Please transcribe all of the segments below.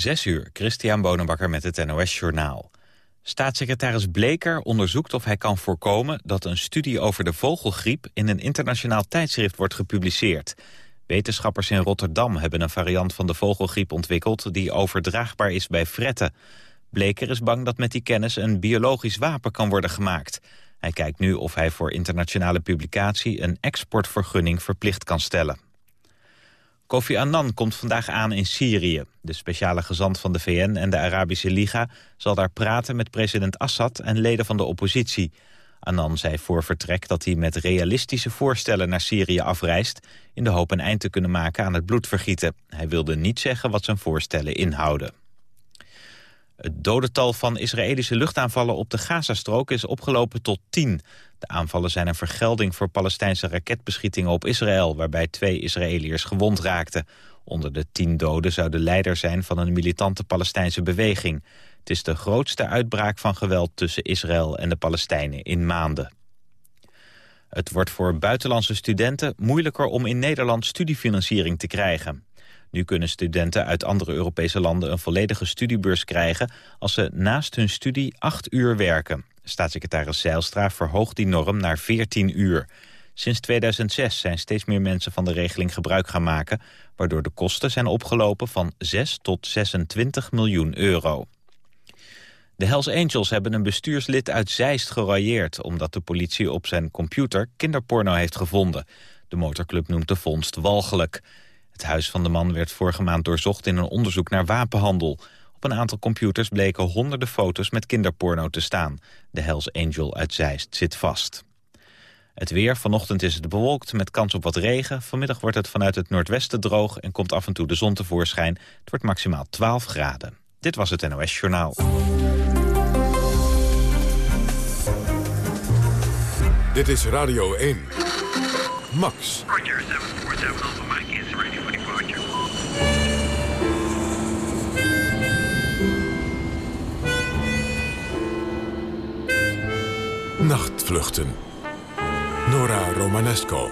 Zes uur, Christian Bonenbakker met het NOS Journaal. Staatssecretaris Bleker onderzoekt of hij kan voorkomen... dat een studie over de vogelgriep in een internationaal tijdschrift wordt gepubliceerd. Wetenschappers in Rotterdam hebben een variant van de vogelgriep ontwikkeld... die overdraagbaar is bij fretten. Bleker is bang dat met die kennis een biologisch wapen kan worden gemaakt. Hij kijkt nu of hij voor internationale publicatie... een exportvergunning verplicht kan stellen. Kofi Annan komt vandaag aan in Syrië. De speciale gezant van de VN en de Arabische Liga zal daar praten met president Assad en leden van de oppositie. Annan zei voor vertrek dat hij met realistische voorstellen naar Syrië afreist... in de hoop een eind te kunnen maken aan het bloedvergieten. Hij wilde niet zeggen wat zijn voorstellen inhouden. Het dodental van Israëlische luchtaanvallen op de Gazastrook is opgelopen tot tien. De aanvallen zijn een vergelding voor Palestijnse raketbeschietingen op Israël... waarbij twee Israëliërs gewond raakten. Onder de tien doden zou de leider zijn van een militante Palestijnse beweging. Het is de grootste uitbraak van geweld tussen Israël en de Palestijnen in maanden. Het wordt voor buitenlandse studenten moeilijker om in Nederland studiefinanciering te krijgen. Nu kunnen studenten uit andere Europese landen een volledige studiebeurs krijgen... als ze naast hun studie acht uur werken. Staatssecretaris Zeilstra verhoogt die norm naar 14 uur. Sinds 2006 zijn steeds meer mensen van de regeling gebruik gaan maken... waardoor de kosten zijn opgelopen van 6 tot 26 miljoen euro. De Hells Angels hebben een bestuurslid uit Zeist gerailleerd... omdat de politie op zijn computer kinderporno heeft gevonden. De motorclub noemt de vondst walgelijk. Het huis van de man werd vorige maand doorzocht in een onderzoek naar wapenhandel. Op een aantal computers bleken honderden foto's met kinderporno te staan. De Hells Angel uit Zeist zit vast. Het weer, vanochtend is het bewolkt met kans op wat regen. Vanmiddag wordt het vanuit het noordwesten droog en komt af en toe de zon tevoorschijn. Het wordt maximaal 12 graden. Dit was het NOS Journaal. Dit is Radio 1. Max. Roger, 747 Nachtvluchten. Nora Romanesco.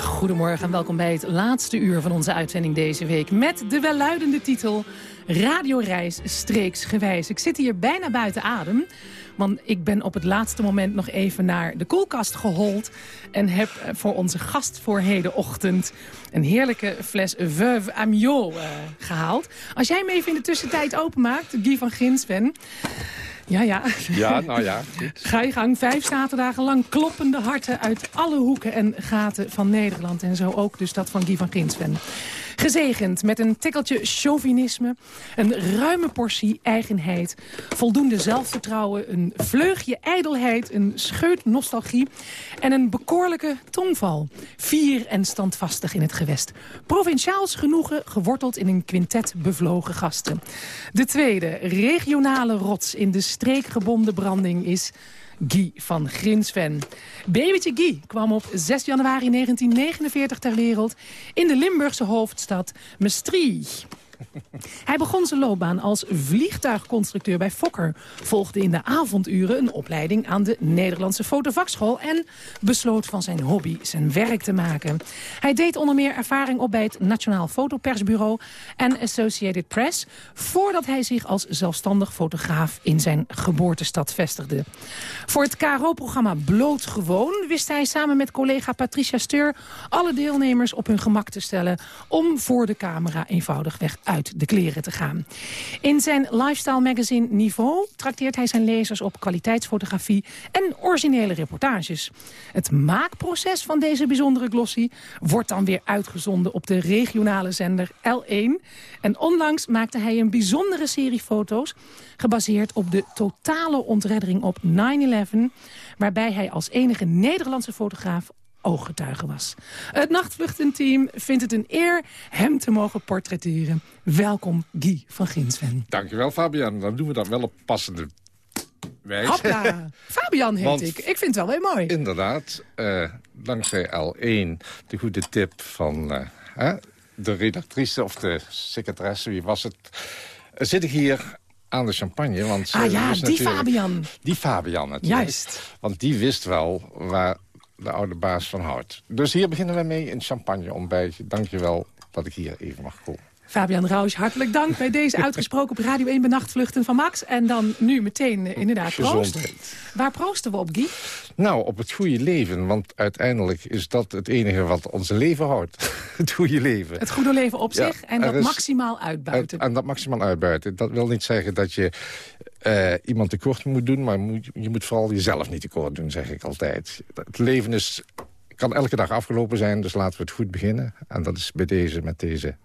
Goedemorgen en welkom bij het laatste uur van onze uitzending deze week... met de welluidende titel Radioreis streeksgewijs. Ik zit hier bijna buiten adem... Want ik ben op het laatste moment nog even naar de koelkast gehold... en heb voor onze gast voor hedenochtend een heerlijke fles Veuve Amiot uh, gehaald. Als jij hem even in de tussentijd openmaakt, Guy van Ginsven... Ja, ja. Ja, nou ja. Ga je gang. Vijf zaterdagen lang kloppende harten uit alle hoeken en gaten van Nederland. En zo ook dus dat van Guy van Ginsven. Gezegend met een tikkeltje chauvinisme, een ruime portie eigenheid... voldoende zelfvertrouwen, een vleugje ijdelheid, een scheut nostalgie... en een bekoorlijke tongval. Vier en standvastig in het gewest. Provinciaals genoegen, geworteld in een quintet bevlogen gasten. De tweede, regionale rots in de streekgebonden branding is... Guy van Grinsven. Babytje Guy kwam op 6 januari 1949 ter wereld in de Limburgse hoofdstad Maastricht. Hij begon zijn loopbaan als vliegtuigconstructeur bij Fokker. Volgde in de avonduren een opleiding aan de Nederlandse fotovakschool... en besloot van zijn hobby zijn werk te maken. Hij deed onder meer ervaring op bij het Nationaal Fotopersbureau... en Associated Press... voordat hij zich als zelfstandig fotograaf in zijn geboortestad vestigde. Voor het KRO-programma Bloot Gewoon... wist hij samen met collega Patricia Steur... alle deelnemers op hun gemak te stellen... om voor de camera eenvoudigweg uit de kleren te gaan. In zijn lifestyle magazine Niveau trakteert hij zijn lezers op kwaliteitsfotografie en originele reportages. Het maakproces van deze bijzondere glossy wordt dan weer uitgezonden op de regionale zender L1. En onlangs maakte hij een bijzondere serie foto's gebaseerd op de totale ontreddering op 9-11... waarbij hij als enige Nederlandse fotograaf ooggetuige was. Het nachtvluchtenteam vindt het een eer hem te mogen portretteren. Welkom Guy van Ginsven. Dankjewel Fabian. Dan doen we dat wel op passende wijze. Hopla. Fabian heet Want- ik. Ik vind het wel weer mooi. Inderdaad, eh, dankzij L1 de goede tip van eh, de redactrice of de secretaresse, wie was het... eh, zit ik hier aan de champagne. Want Ah zij ja, die Fabian. Die Fabian natuurlijk. Juist. Want die wist wel waar de oude baas van houdt. Dus hier beginnen we mee een champagne ontbijtje. Dank je wel dat ik hier even mag komen. Fabian Rausch, hartelijk dank bij deze uitgesproken op Radio 1 Benachtvluchten van Max. En dan nu meteen eh, inderdaad proost. Waar proosten we op, Guy? Nou, op het goede leven, want uiteindelijk is dat het enige wat ons leven houdt. het goede leven. Het goede leven op Ja, zich en dat is- maximaal uitbuiten. En, en dat maximaal uitbuiten. Dat wil niet zeggen dat je eh, iemand tekort moet doen... maar moet, je moet vooral jezelf niet tekort doen, zeg ik altijd. Het leven is, kan elke dag afgelopen zijn, dus laten we het goed beginnen. En dat is bij deze, met deze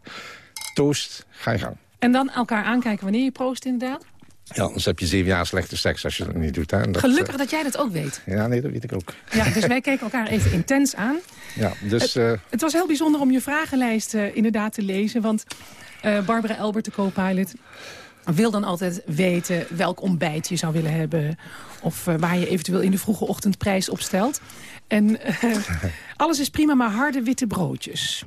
toast. Ga je gang. En dan elkaar aankijken wanneer je proost inderdaad. Ja, anders heb je zeven jaar slechte seks als je dat niet doet. Hè. En dat, Gelukkig dat jij dat ook weet. eh, ja, nee, dat weet ik ook. Ja, dus wij keken elkaar even intens aan. Ja, dus... eh, Het was heel bijzonder om je vragenlijst eh, inderdaad te lezen. Want eh, Barbara Elbert, de co-pilot, wil dan altijd weten welk ontbijt je zou willen hebben. Of eh, waar je eventueel in de vroege ochtend prijs op stelt. En eh, alles is prima, maar harde witte broodjes.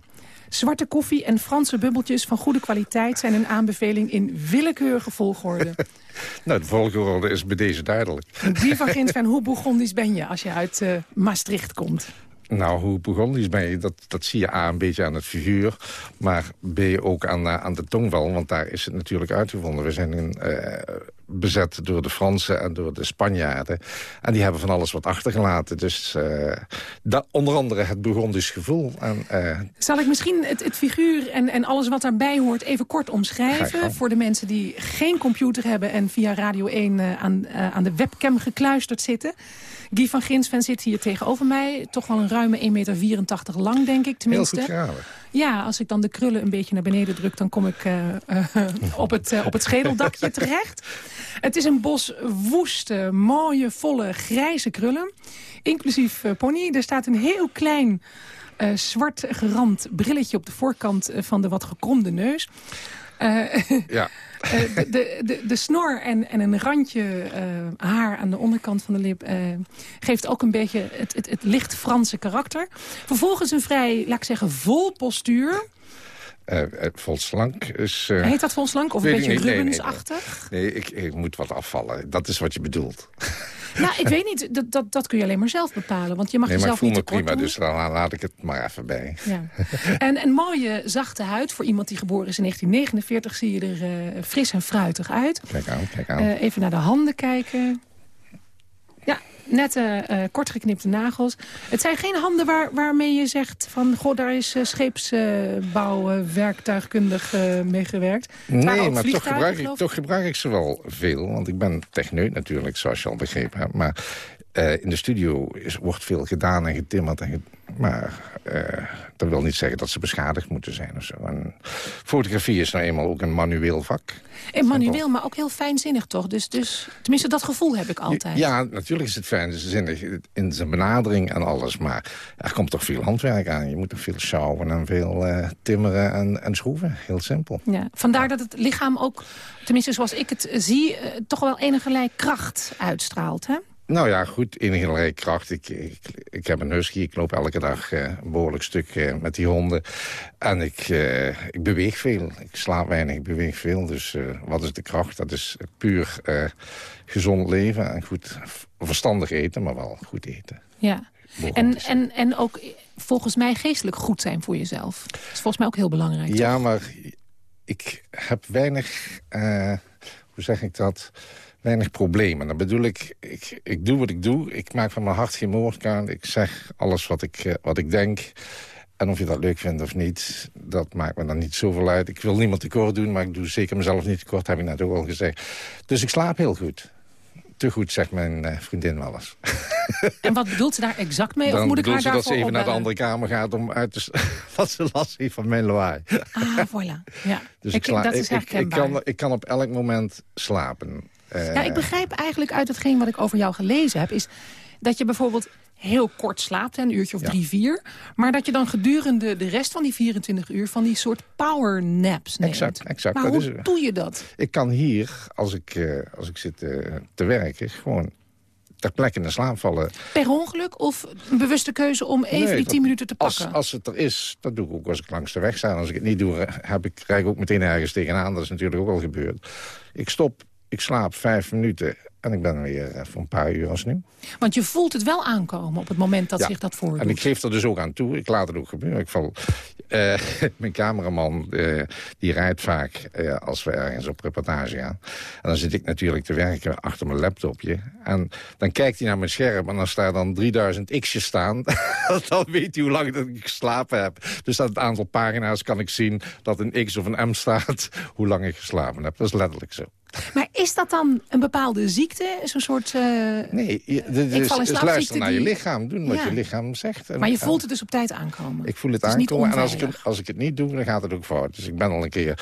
Zwarte koffie en Franse bubbeltjes van goede kwaliteit... zijn een aanbeveling in willekeurige volgorde. nou, de volgorde is bij deze duidelijk. Die van Ginsven, hoe Bourgondisch ben je als je uit eh, Maastricht komt? Nou, hoe Burgondisch ben je, dat, dat zie je A, een beetje aan het figuur. Maar B, ook aan, eh, aan de tongval, want daar is het natuurlijk uitgevonden. We zijn in, eh, bezet door de Fransen en door de Spanjaarden. En die hebben van alles wat achtergelaten. Dus eh, dat, onder andere het Burgondisch gevoel. En, Zal ik misschien het, het figuur en, en alles wat daarbij hoort even kort omschrijven... voor de mensen die geen computer hebben... en via Radio 1 eh, aan, aan de webcam gekluisterd zitten. Guy van Ginsven zit hier tegenover mij. Toch wel een ruime 1,84 meter lang, denk ik heel tenminste. goed geraden. Ja, als ik dan de krullen een beetje naar beneden druk... dan kom ik eh, eh, op, het, eh, op het schedeldakje terecht. Het is een bos woeste, mooie, volle, grijze krullen. Inclusief pony. Er staat een heel klein zwart gerand brilletje op de voorkant van de wat gekromde neus. Ja, de, de, de, de snor en, en een randje eh, haar aan de onderkant van de lip... eh, geeft ook een beetje het, het, het licht Franse karakter. Vervolgens een vrij, laat ik zeggen, vol postuur. eh, eh, vol slank is... eh, Heet dat vol slank of een beetje niet. Nee, nee, nee. Rubensachtig? nee, ik, ik moet wat afvallen. Dat is wat je bedoelt. Nou, ik weet niet. Dat, dat, dat kun je alleen maar zelf bepalen. Want je mag Nee, maar ik jezelf voel niet me prima, doen. dus dan laat ik het maar even bij. Ja. En een mooie zachte huid. Voor iemand die geboren is in 1949 zie je er eh, fris en fruitig uit. Kijk aan, kijk aan. Eh, even naar de handen kijken. Ja, nette, eh kort geknipte nagels. Het zijn geen handen waar, waarmee je zegt van... goh, daar is uh, scheepsbouw uh, werktuigkundig uh, mee gewerkt. Nee, maar toch gebruik, ik, toch gebruik ik ze wel veel. Want ik ben techneut natuurlijk, zoals je al begrepen hebt. Maar uh, in de studio is, wordt veel gedaan en getimmerd. En maar uh, dat wil niet zeggen dat ze beschadigd moeten zijn of zo. En fotografie is nou eenmaal ook een manueel vak. En manueel, maar ook heel fijnzinnig toch? Dus, dus, tenminste, dat gevoel heb ik altijd. Ja, natuurlijk is het fijnzinnig in zijn benadering en alles. Maar er komt toch veel handwerk aan. Je moet toch veel sjouwen en veel uh, timmeren en, en schroeven. Heel simpel. Ja, vandaar dat het lichaam ook, tenminste zoals ik het zie... Toch wel enige kracht uitstraalt, hè? Nou ja, goed, enige kracht. Ik, ik, ik heb een husky, ik loop elke dag uh, een behoorlijk stuk uh, met die honden. En ik, uh, ik beweeg veel. Ik slaap weinig, ik beweeg veel. Dus wat is de kracht? Dat is puur gezond leven en goed verstandig eten, maar wel goed eten. Ja, en, en, en ook volgens mij geestelijk goed zijn voor jezelf. Dat is volgens mij ook heel belangrijk, Ja, toch? maar ik heb weinig, hoe zeg ik dat weinig problemen. Dan bedoel ik, ik, ik doe wat ik doe. Ik maak van mijn hart geen moordkaart. Ik zeg alles wat ik, uh, wat ik denk. En of je dat leuk vindt of niet, dat maakt me dan niet zoveel uit. Ik wil niemand tekort doen, maar ik doe zeker mezelf niet tekort, heb ik net ook al gezegd. Dus ik slaap heel goed. Te goed, zegt mijn uh, vriendin wel eens. En wat bedoelt ze daar exact mee? Dan of moet ik haar ze dat ze even opbellen? naar de andere kamer gaat om uit te... wat ze last heeft van mijn lawaai. Ah, voilà. Ja. Dus ik, ik, dat is ik, ik, kan, ik kan op elk moment slapen. Uh, ja, ik begrijp eigenlijk uit hetgeen wat ik over jou gelezen heb... is dat je bijvoorbeeld heel kort slaapt, een uurtje of Ja. drie, vier... maar dat je dan gedurende de rest van die 24 uur... van die soort power naps neemt. Exact, exact. Maar dat hoe is doe je dat? Ik kan hier, als ik, uh, als ik zit uh, te werken, gewoon ter plekke in de slaap vallen. Per ongeluk of een bewuste keuze om even Nee, die 10 minuten te pakken? Als, als het er is, dat doe ik ook als ik langs de weg sta. En als ik het niet doe, heb ik, krijg ik ook meteen ergens tegenaan. Dat is natuurlijk ook al gebeurd. Ik stop ik slaap vijf minuten en ik ben weer eh, voor een paar uur als nu. Want je voelt het wel aankomen op het moment dat zich dat voordoet. En ik geef er dus ook aan toe. Ik laat het ook gebeuren. Ik val, eh, mijn cameraman eh, die rijdt vaak als we ergens op reportage gaan. En dan zit ik natuurlijk te werken achter mijn laptopje. En dan kijkt hij naar mijn scherm en dan staat dan 3000 x'jes staan. dan weet hij hoe lang dat ik geslapen heb. Dus aan het aantal pagina's kan ik zien dat een x of een m staat... hoe lang ik geslapen heb. Dat is letterlijk zo. Maar is dat dan een bepaalde ziekte? Zo'n soort... Uh... Nee, je, de, Ik val in dus luister naar je lichaam. Doen wat Ja. je lichaam zegt. En- Maar je voelt het dus op tijd aankomen. Ik voel het, aankomen. En als ik, als ik het niet doe, dan gaat het ook fout. Dus ik ben al een keer...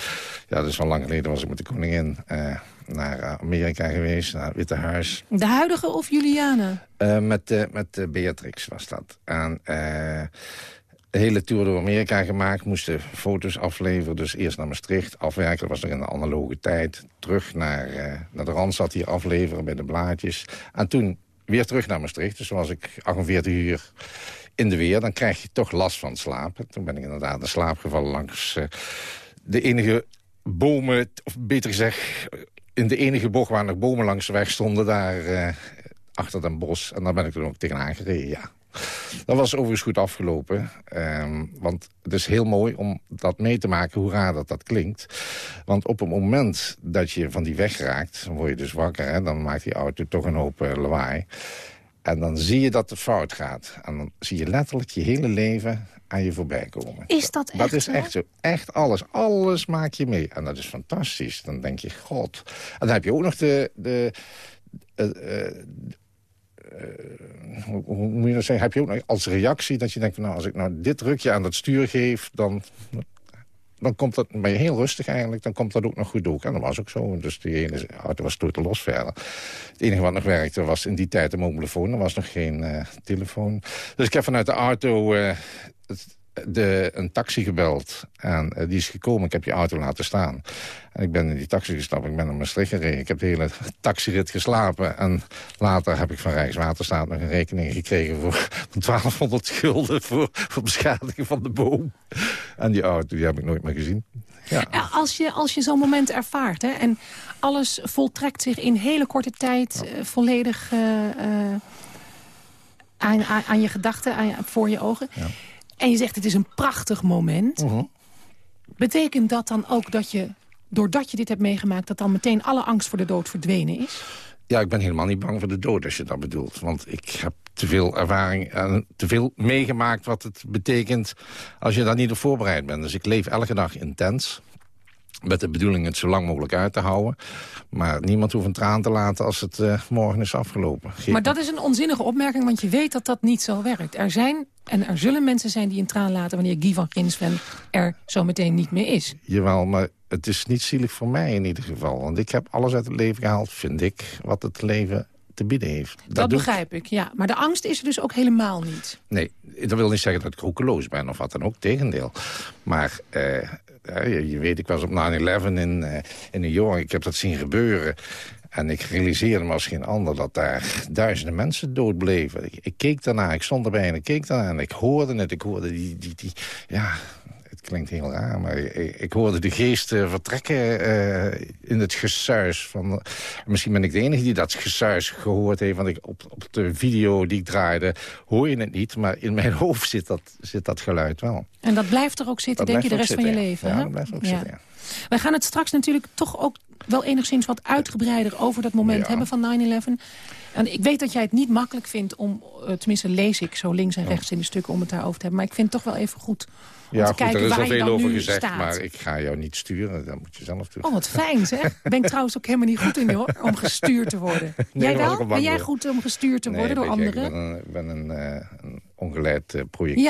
Ja, dat is wel lang geleden was ik met de koningin... eh, naar eh, Amerika geweest, naar het Witte Huis. De huidige of Juliana? Eh, met eh, met eh, Beatrix was dat. En eh, de hele tour door Amerika gemaakt. Moesten foto's afleveren. Dus eerst naar Maastricht afwerken. Dat was nog in de analoge tijd. Terug naar, eh, naar de Randstad hier afleveren bij de blaadjes. En toen weer terug naar Maastricht. Dus was ik 48 uur in de weer. Dan krijg je toch last van slapen. Toen ben ik inderdaad in slaap gevallen langs eh, de enige bomen... Of beter gezegd, in de enige bocht waar nog bomen langs de weg stonden... daar eh, achter den bos. En daar ben ik toen ook tegenaan gereden, ja. Dat was overigens goed afgelopen. ehm, want het is heel mooi om dat mee te maken, hoe raar dat dat klinkt. Want op het moment dat je van die weg raakt, dan word je dus wakker. Hè, dan maakt die auto toch een hoop eh, lawaai. En dan zie je dat het fout gaat. En dan zie je letterlijk je hele leven aan je voorbij komen. Is dat echt Dat is echt zo. Echt alles. Alles maak je mee. En dat is fantastisch. Dan denk je, god. En dan heb je ook nog de... de eh, eh, hoe, hoe moet je dat zeggen? Heb je ook als reactie dat je denkt... nou, als ik nou dit drukje aan dat stuur geef... dan, dan komt dat, ben heel rustig eigenlijk. Dan komt dat ook nog goed ook. En dat was ook zo. Dus die ene auto was totaal los verder. Het enige wat nog werkte was in die tijd de mobielefoon. Er was nog geen eh, telefoon. Dus ik heb vanuit de auto... eh, de, een taxi gebeld. En eh, die is gekomen. Ik heb je auto laten staan. En ik ben in die taxi gestapt. Ik ben naar Maastricht gereden. Ik heb de hele taxirit geslapen. En later heb ik van Rijkswaterstaat nog een rekening gekregen... voor van 1200 gulden voor, voor beschadiging van de boom. En die auto die heb ik nooit meer gezien. Ja. Ja, Als je, als je zo'n moment ervaart hè, en alles voltrekt zich in hele korte tijd eh, volledig eh, aan, aan, aan je gedachten, aan, voor je ogen. En je zegt het is een prachtig moment. Mhm. Betekent dat dan ook dat je, doordat je dit hebt meegemaakt... dat dan meteen alle angst voor de dood verdwenen is? Ja, ik ben helemaal niet bang voor de dood als je dat bedoelt. Want ik heb te veel ervaring en te veel meegemaakt wat het betekent als je daar niet op voorbereid bent. Dus ik leef elke dag intens. Met de bedoeling het zo lang mogelijk uit te houden. Maar niemand hoeft een traan te laten als het eh, morgen is afgelopen. Maar dat is een onzinnige opmerking, want je weet dat dat niet zo werkt. Er zijn en er zullen mensen zijn die een traan laten... wanneer Guy van Ginsven er zo meteen niet meer is. Jawel, maar het is niet zielig voor mij in ieder geval. Want ik heb alles uit het leven gehaald, vind ik, wat het leven te bieden heeft. Dat, begrijp ik, ja. Maar de angst is er dus ook helemaal niet. Nee, dat wil niet zeggen dat ik roekeloos ben of wat dan ook, tegendeel. Maar eh, je, weet, ik was op 9-11 in, eh, in New York, ik heb dat zien gebeuren. En ik realiseerde me als geen ander dat daar duizenden mensen doodbleven. Ik, keek daarna, ik stond erbij en ik keek daarna en ik hoorde het. Ik hoorde die, die, die ja, klinkt heel raar, maar ik, hoorde de geesten vertrekken eh, in het gesuis. Van, misschien ben ik de enige die dat gesuis gehoord heeft. Want ik, op, op de video die ik draaide hoor je het niet. Maar in mijn hoofd zit dat, zit dat geluid wel. En dat blijft er ook zitten, Dat denk je, de rest van je leven. ja. dat blijft ook Ja. zitten, ja. Wij gaan het straks natuurlijk toch ook wel enigszins wat uitgebreider... over dat moment Ja. hebben van 9-11. En ik weet dat jij het niet makkelijk vindt om... eh, tenminste lees ik zo links en rechts in de stukken om het daarover te hebben. Maar ik vind het toch wel even goed om Ja, te goed, kijken er is al veel over gezegd, staat. maar ik ga jou niet sturen. Dat moet je zelf doen. Oh, wat fijn zeg. Ben ik trouwens ook helemaal niet goed in hoor, om gestuurd te worden. jij wel? Ben jij goed om gestuurd te worden door anderen? Ik ben een, ik ben een, eh, een ongeleid eh, projectiel.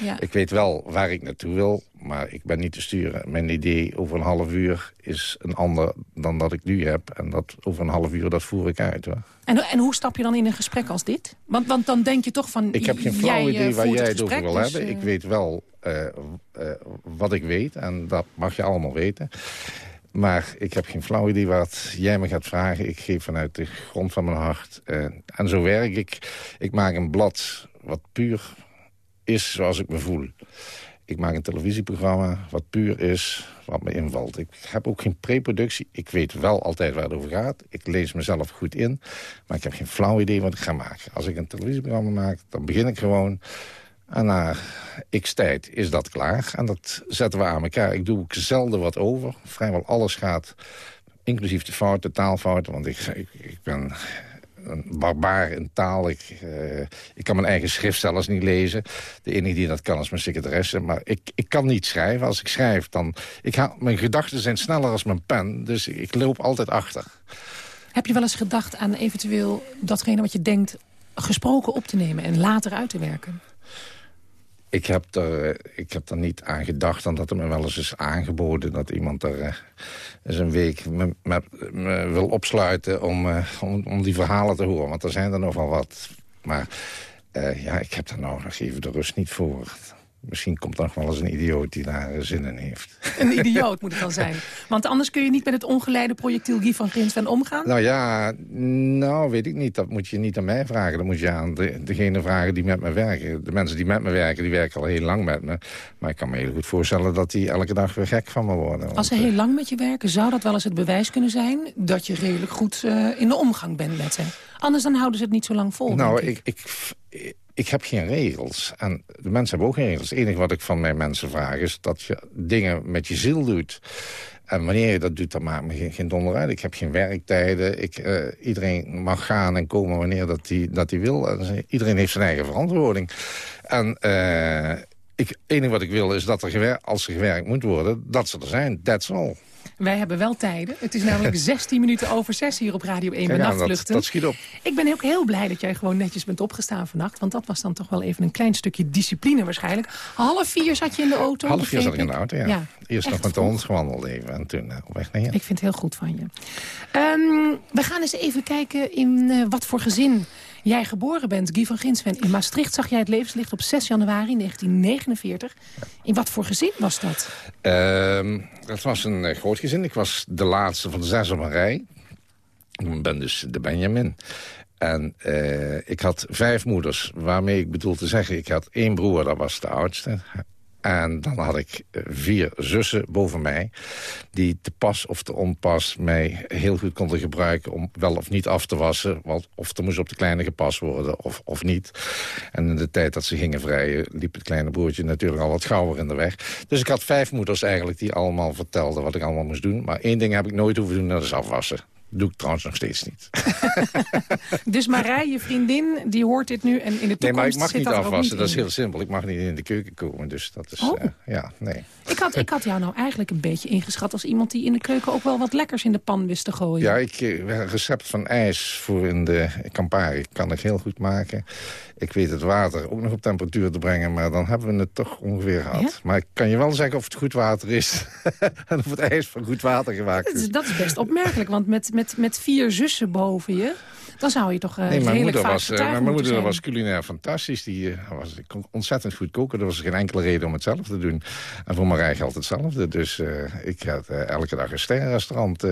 Ja. Ik weet wel waar ik naartoe wil, maar ik ben niet te sturen. Mijn idee over een half uur is een ander dan dat ik nu heb. En dat over een half uur, dat voer ik uit. Hoor. En, en hoe stap je dan in een gesprek als dit? Want, want dan denk je toch van... Ik heb geen flauw eh, idee waar jij het over wil dus, hebben. eh, Ik weet wel eh, eh, wat ik weet en dat mag je allemaal weten. Maar ik heb geen flauw idee wat jij me gaat vragen. Ik geef vanuit de grond van mijn hart. eh, en zo werk ik. Ik maak een blad wat puur is zoals ik me voel. Ik maak een televisieprogramma wat puur is, wat me invalt. Ik heb ook geen preproductie. Ik weet wel altijd waar het over gaat. Ik lees mezelf goed in. Maar ik heb geen flauw idee wat ik ga maken. Als ik een televisieprogramma maak, dan begin ik gewoon... En na x tijd is dat klaar. En dat zetten we aan elkaar. Ik doe ook zelden wat over. Vrijwel alles gaat, inclusief de fouten, taalfouten. Want ik, ik ben een barbaar in taal. Ik, uh, ik kan mijn eigen schrift zelfs niet lezen. De enige die dat kan is mijn secretaresse. Maar ik, ik kan niet schrijven. Als ik schrijf, dan... Ik ha mijn gedachten zijn sneller als mijn pen. Dus ik loop altijd achter. Heb je wel eens gedacht aan eventueel datgene wat je denkt... gesproken op te nemen en later uit te werken? Ik heb, er, ik heb er niet aan gedacht. En dat er me wel eens is aangeboden dat iemand er uh, eens een week me, wil opsluiten om, uh, om, om, die verhalen te horen. Want er zijn er nogal wat. Maar ja, ik heb daar nou nog even de rust niet voor. Misschien komt nog wel eens een idioot die daar zin in heeft. Een idioot moet het dan zijn. Want anders kun je niet met het ongeleide projectiel Guy van Grinsven omgaan? Nou ja, nou weet ik niet. Dat moet je niet aan mij vragen. Dat moet je aan de, degene vragen die met me werken. De mensen die met me werken, die werken al heel lang met me. Maar ik kan me heel goed voorstellen dat die elke dag weer gek van me worden. Als ze heel lang met je werken, zou dat wel eens het bewijs kunnen zijn... dat je redelijk goed uh, in de omgang bent met ze? Anders dan houden ze het niet zo lang vol. Nou, ik. Ik, ik, ik heb geen regels. En de mensen hebben ook geen regels. Het enige wat ik van mijn mensen vraag is dat je dingen met je ziel doet. En wanneer je dat doet, dan maakt me geen, geen donder uit. Ik heb geen werktijden. Ik, uh, iedereen mag gaan en komen wanneer dat hij dat wil. En iedereen heeft zijn eigen verantwoording. En uh, het enige wat ik wil is dat er gewerkt, als er gewerkt moet worden... dat ze er zijn. That's all. Wij hebben wel tijden. Het is namelijk 16 minuten over 6 hier op Radio 1 bij Nachtvluchten. Dat, dat schiet op. Ik ben ook heel blij dat jij gewoon netjes bent opgestaan vannacht. Want dat was dan toch wel even een klein stukje discipline waarschijnlijk. Half vier zat je in de auto. Half vier zat ik in de auto, ja. ja Eerst nog met de hond gewandeld even en toen uh, op weg naar hier. Ik vind het heel goed van je. Um, we gaan eens even kijken in uh, wat voor gezin jij geboren bent. Guy van Ginsven. In Maastricht zag jij het levenslicht op 6 januari 1949. In wat voor gezin was dat? Uh, dat was een uh, groot gezin. Ik was de laatste van de zes op een rij. Ik ben dus de Benjamin. En uh, ik had vijf moeders, waarmee ik bedoel te zeggen... ik had één broer, dat was de oudste. En dan had ik vier zussen boven mij... die te pas of te onpas mij heel goed konden gebruiken... om wel of niet af te wassen. Want of er moest op de kleine gepast worden of, of niet. En in de tijd dat ze gingen vrijen... liep het kleine broertje natuurlijk al wat gauwer in de weg. Dus ik had vijf moeders eigenlijk die allemaal vertelden... wat ik allemaal moest doen. Maar één ding heb ik nooit hoeven doen, dat is afwassen doe ik trouwens nog steeds niet. dus Marij, je vriendin, die hoort dit nu en in de toekomst Nee, maar ik mag niet afwassen, dat is heel simpel. Ik mag niet in de keuken komen, dus dat is... Oh. Uh, ja, nee. Ik had, ik had jou nou eigenlijk een beetje ingeschat als iemand die in de keuken ook wel wat lekkers in de pan wist te gooien. Ja, ik, een recept van ijs voor in de Campari kan ik heel goed maken. Ik weet het water ook nog op temperatuur te brengen, maar dan hebben we het toch ongeveer gehad. Ja? Maar ik kan je wel zeggen of het goed water is en of het ijs van goed water gemaakt Dat is. is, dat is best opmerkelijk, want met, met, met vier zussen boven je... dan zou je toch uh, Nee, mijn moeder, was, uh, getuige mijn moeder zijn. was culinair fantastisch. Die uh, was ontzettend goed koken. Er was geen enkele reden om het zelf te doen. En voor Marij geldt hetzelfde. Dus ik ga elke dag een sterrenrestaurant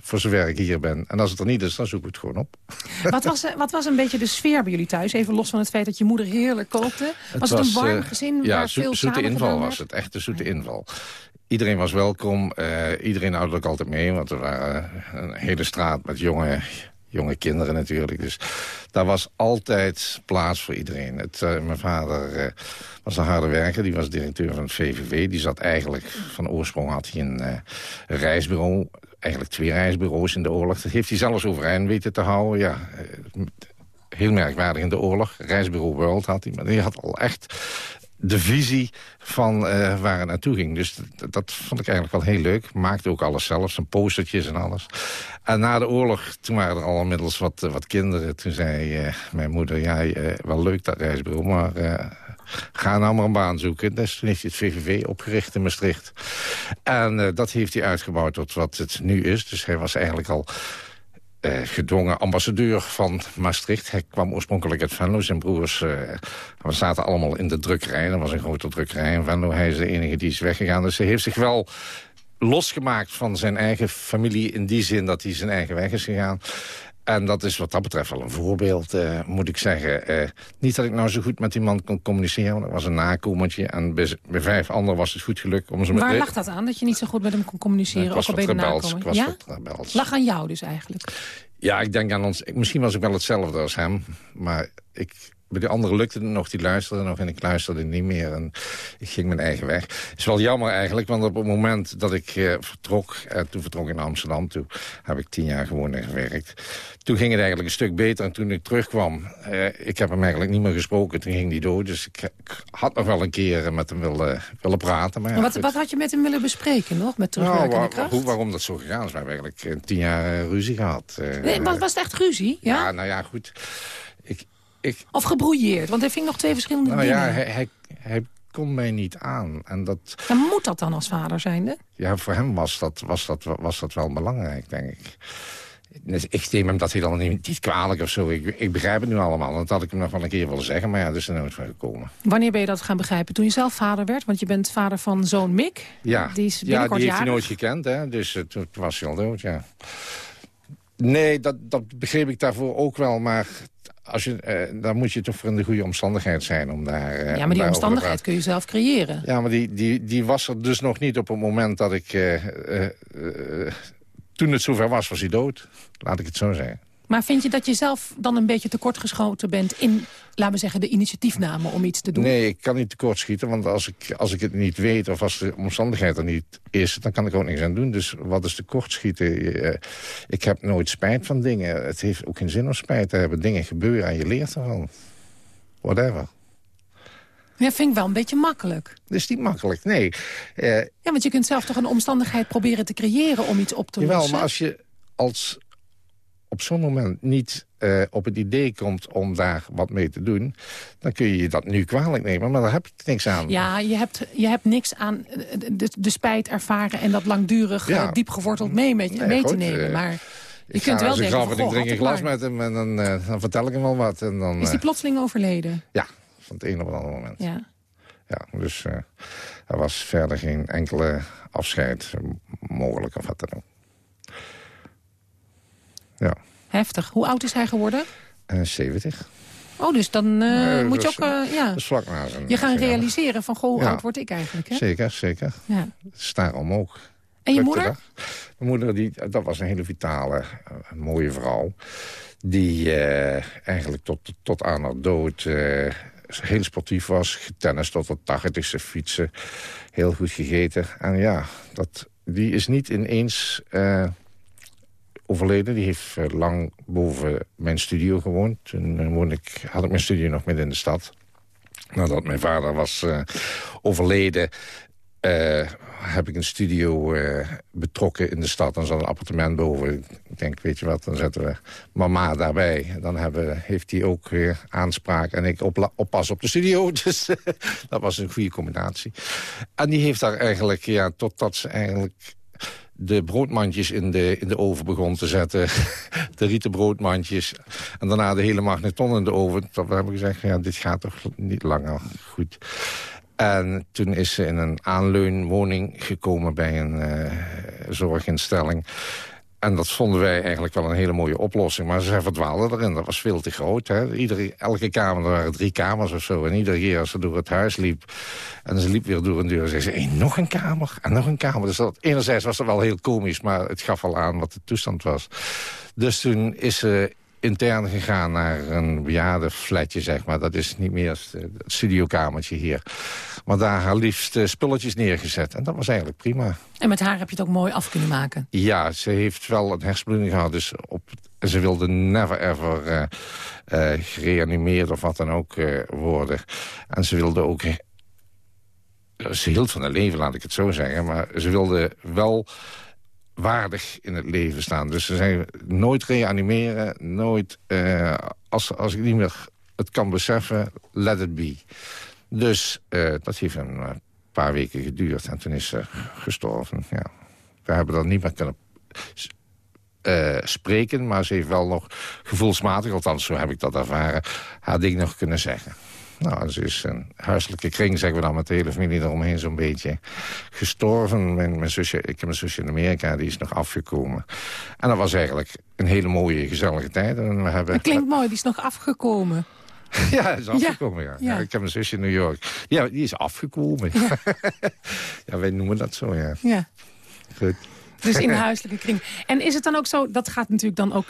voor zover ik hier ben. En als het er niet is, dan zoek ik het gewoon op. Wat was, wat was een beetje de sfeer bij jullie thuis? Even los van het feit dat je moeder heerlijk kookte. Was het, een warm gezin ja, waar zo, veel zoete inval was het. Echt een zoete inval. Iedereen was welkom. Uh, iedereen houdt ook altijd mee. Want er waren een hele straat met jonge, jonge kinderen natuurlijk. Dus daar was altijd plaats voor iedereen. Het, uh, mijn vader uh, was een harde werker. Die was directeur van het VVV. Die zat eigenlijk, van oorsprong had hij een reisbureau. Eigenlijk twee reisbureaus in de oorlog. Dat heeft hij zelfs overeind weten te houden. Ja, heel merkwaardig in de oorlog. Reisbureau World had hij. Maar die had al echt de visie van uh, waar het naartoe ging. Dus dat, vond ik eigenlijk wel heel leuk. Maakte ook alles zelf, zijn postertjes en alles. En na de oorlog, toen waren er al inmiddels wat, wat kinderen. Toen zei uh, mijn moeder, ja, wel leuk dat reisbureau, maar ga nou maar een baan zoeken. Dus toen heeft hij het VVV opgericht in Maastricht. En dat heeft hij uitgebouwd tot wat het nu is. Dus hij was eigenlijk al... Uh, gedwongen ambassadeur van Maastricht. Hij kwam oorspronkelijk uit Venlo. Zijn broers uh, we zaten allemaal in de drukkerij. Dat was een grote drukkerij in Venlo. Hij is de enige die is weggegaan. Dus hij heeft zich wel losgemaakt van zijn eigen familie... in die zin dat hij zijn eigen weg is gegaan. En dat is wat dat betreft wel een voorbeeld, uh, moet ik zeggen. Uh, niet dat ik nou zo goed met die man kon communiceren. Want ik was een nakomertje. En bij, bij, vijf anderen was het goed gelukt. Om ze met Waar lag dat aan, dat je niet zo goed met hem kon communiceren? ik was ook wat al rebels. Ik was Ja? wat rebels. Lag aan jou dus eigenlijk. Ja, ik denk aan ons... ik- Misschien was ik wel hetzelfde als hem. Maar ik, bij de anderen lukte het nog. Die luisterde nog en ik luisterde niet meer. En ik ging mijn eigen weg. Het is wel jammer eigenlijk, want op het moment dat ik eh, vertrok... en toen vertrok ik naar Amsterdam toe, heb ik tien jaar gewoond en gewerkt. Toen ging het eigenlijk een stuk beter. En toen ik terugkwam, eh, ik heb hem eigenlijk niet meer gesproken. Toen ging hij dood. Dus ik, ik had nog wel een keer met hem willen, willen praten. Maar wat, wat had je met hem willen bespreken nog, met Nou, terugwerkende waar- kracht? hoe, waarom dat zo gegaan is. We hebben eigenlijk eh, tien jaar eh, ruzie gehad. Eh, Nee, was, was het echt ruzie? Ja? ja, nou ja, goed. Ik, ik, Of gebrouilleerd? Want hij ving nog twee verschillende nou dingen. ja, hij, hij, hij kon mij niet aan. En dat, Dan moet dat dan als vader zijnde? ja, voor hem was dat, was, dat, was dat wel belangrijk, denk ik. Ik neem hem dat hij dan niet, niet kwalijk of zo. Ik, ik begrijp het nu allemaal. Dat had ik hem nog wel een keer willen zeggen. Maar ja, dat is er nooit van gekomen. Wanneer ben je dat gaan begrijpen? Toen je zelf vader werd? Want je bent vader van zoon Mick. Ja, Die is ja die heeft hij nooit gekend. Hè? Dus eh, toen was hij al dood, ja. Nee, dat, dat begreep ik daarvoor ook wel. Maar als je, eh, dan moet je toch voor in de goede omstandigheid zijn om daar... eh, Ja, maar die omstandigheid kun je zelf creëren. Ja, maar die, die, die was er dus nog niet op het moment dat ik... eh, toen het zover was, was hij dood. Laat ik het zo zeggen. Maar vind je dat je zelf dan een beetje tekortgeschoten bent... in, laten we zeggen, de initiatiefname om iets te doen? Nee, ik kan niet tekortschieten, want als ik, als ik het niet weet... of als de omstandigheid er niet is, dan kan ik er ook niks aan doen. Dus wat is tekortschieten? Eh, ik heb nooit spijt van dingen. Het heeft ook geen zin om spijt te hebben. Dingen gebeuren en je leert ervan. Whatever. Ja, vind ik wel een beetje makkelijk. Dat is niet makkelijk, nee. Eh, Ja, want je kunt zelf toch een omstandigheid proberen te creëren om iets op te Jawel, lossen? maar als je als op zo'n moment niet eh, op het idee komt om daar wat mee te doen... dan kun je je dat nu kwalijk nemen, maar daar heb ik niks aan. Ja, je hebt, je hebt niks aan eh, de, de spijt ervaren... en dat langdurig Ja. diep geworteld mee, met, Nee, mee te nemen. Maar je ik kunt wel denken... graf ik drink een glas maar. met hem en dan, dan vertel ik hem wel wat. En dan, Is die eh, plotseling overleden? ja, van het een op het andere moment. Ja, Ja. dus eh, er was verder geen enkele afscheid eh, mogelijk of wat dan ook. Ja, Heftig. Hoe oud is hij geworden? en 70. Oh, dus dan eh, moet je ook... eh, ja. Vlak na zijn... Je gaan realiseren van, goh, hoe Ja. oud word ik eigenlijk? Hè? Zeker, zeker. Ja. Daarom ook. En je Lukte moeder? dat. Mijn moeder, die, dat was een hele vitale, eh, mooie vrouw. Die eh, eigenlijk tot, tot aan haar dood eh, heel sportief was. Getennist tot de tachtigste fietsen. Heel goed gegeten. En ja, dat, die is niet ineens eh, overleden. Die heeft eh, lang boven mijn studio gewoond. Toen eh, woonde ik, had ik mijn studio nog midden in de stad. Nadat mijn vader was overleden... eh, heb ik een studio eh, betrokken in de stad. Dan zat een appartement boven. Ik denk, weet je wat, dan zetten we mama daarbij. Dan hebben, heeft hij ook weer aanspraak en ik opla- oppas op de studio. Dus eh, dat was een goede combinatie. En die heeft daar eigenlijk, ja, totdat ze eigenlijk de broodmandjes in de, in de oven begon te zetten. De rieten broodmandjes. En daarna de hele magneton in de oven. Toen hebben we gezegd, ja, dit gaat toch niet langer goed. En toen is ze in een aanleunwoning gekomen bij een eh, zorginstelling. En dat vonden wij eigenlijk wel een hele mooie oplossing. Maar ze verdwaalden erin. Dat was veel te groot. Hè? Iedere, elke kamer, er waren drie kamers of zo. En iedere keer als ze door het huis liep... en ze liep weer door een deur... zei ze, hey, nog een kamer en nog een kamer. Dus dat, enerzijds was dat wel heel komisch... maar het gaf al aan wat de toestand was. Dus toen is ze intern gegaan naar een bejaardenflatje, zeg maar. Dat is niet meer het het studiokamertje hier. Maar daar haar liefst eh, spulletjes neergezet. En dat was eigenlijk prima. En met haar heb je het ook mooi af kunnen maken. Ja, ze heeft wel een hersenbloeding gehad. Dus op, en ze wilde never ever eh, eh, gereanimeerd of wat dan ook eh, worden. En ze wilde ook... eh, Ze hield van het leven, laat ik het zo zeggen. Maar ze wilde wel waardig in het leven staan. Dus ze zei, nooit reanimeren, nooit... eh, als, als ik niet meer het kan beseffen, let it be. Dus eh, dat heeft een paar weken geduurd. En toen is ze gestorven, ja. We hebben dat niet meer kunnen eh, spreken... maar ze heeft wel nog gevoelsmatig, althans zo heb ik dat ervaren... haar ding nog kunnen zeggen. Nou, ze is een huiselijke kring, zeggen we dan, met de hele familie eromheen zo'n beetje gestorven. Mijn, mijn zusje, ik heb een zusje in Amerika, die is nog afgekomen. En dat was eigenlijk een hele mooie, gezellige tijd. En we hebben, Dat klinkt mooi, die is nog afgekomen. Ja, is afgekomen, ja. ja. ja. Ik heb een zusje in New York. Ja, die is afgekomen. Ja, ja wij noemen dat zo, ja. Ja. Goed. Dus in de huiselijke kring. En is het dan ook zo, dat gaat natuurlijk dan ook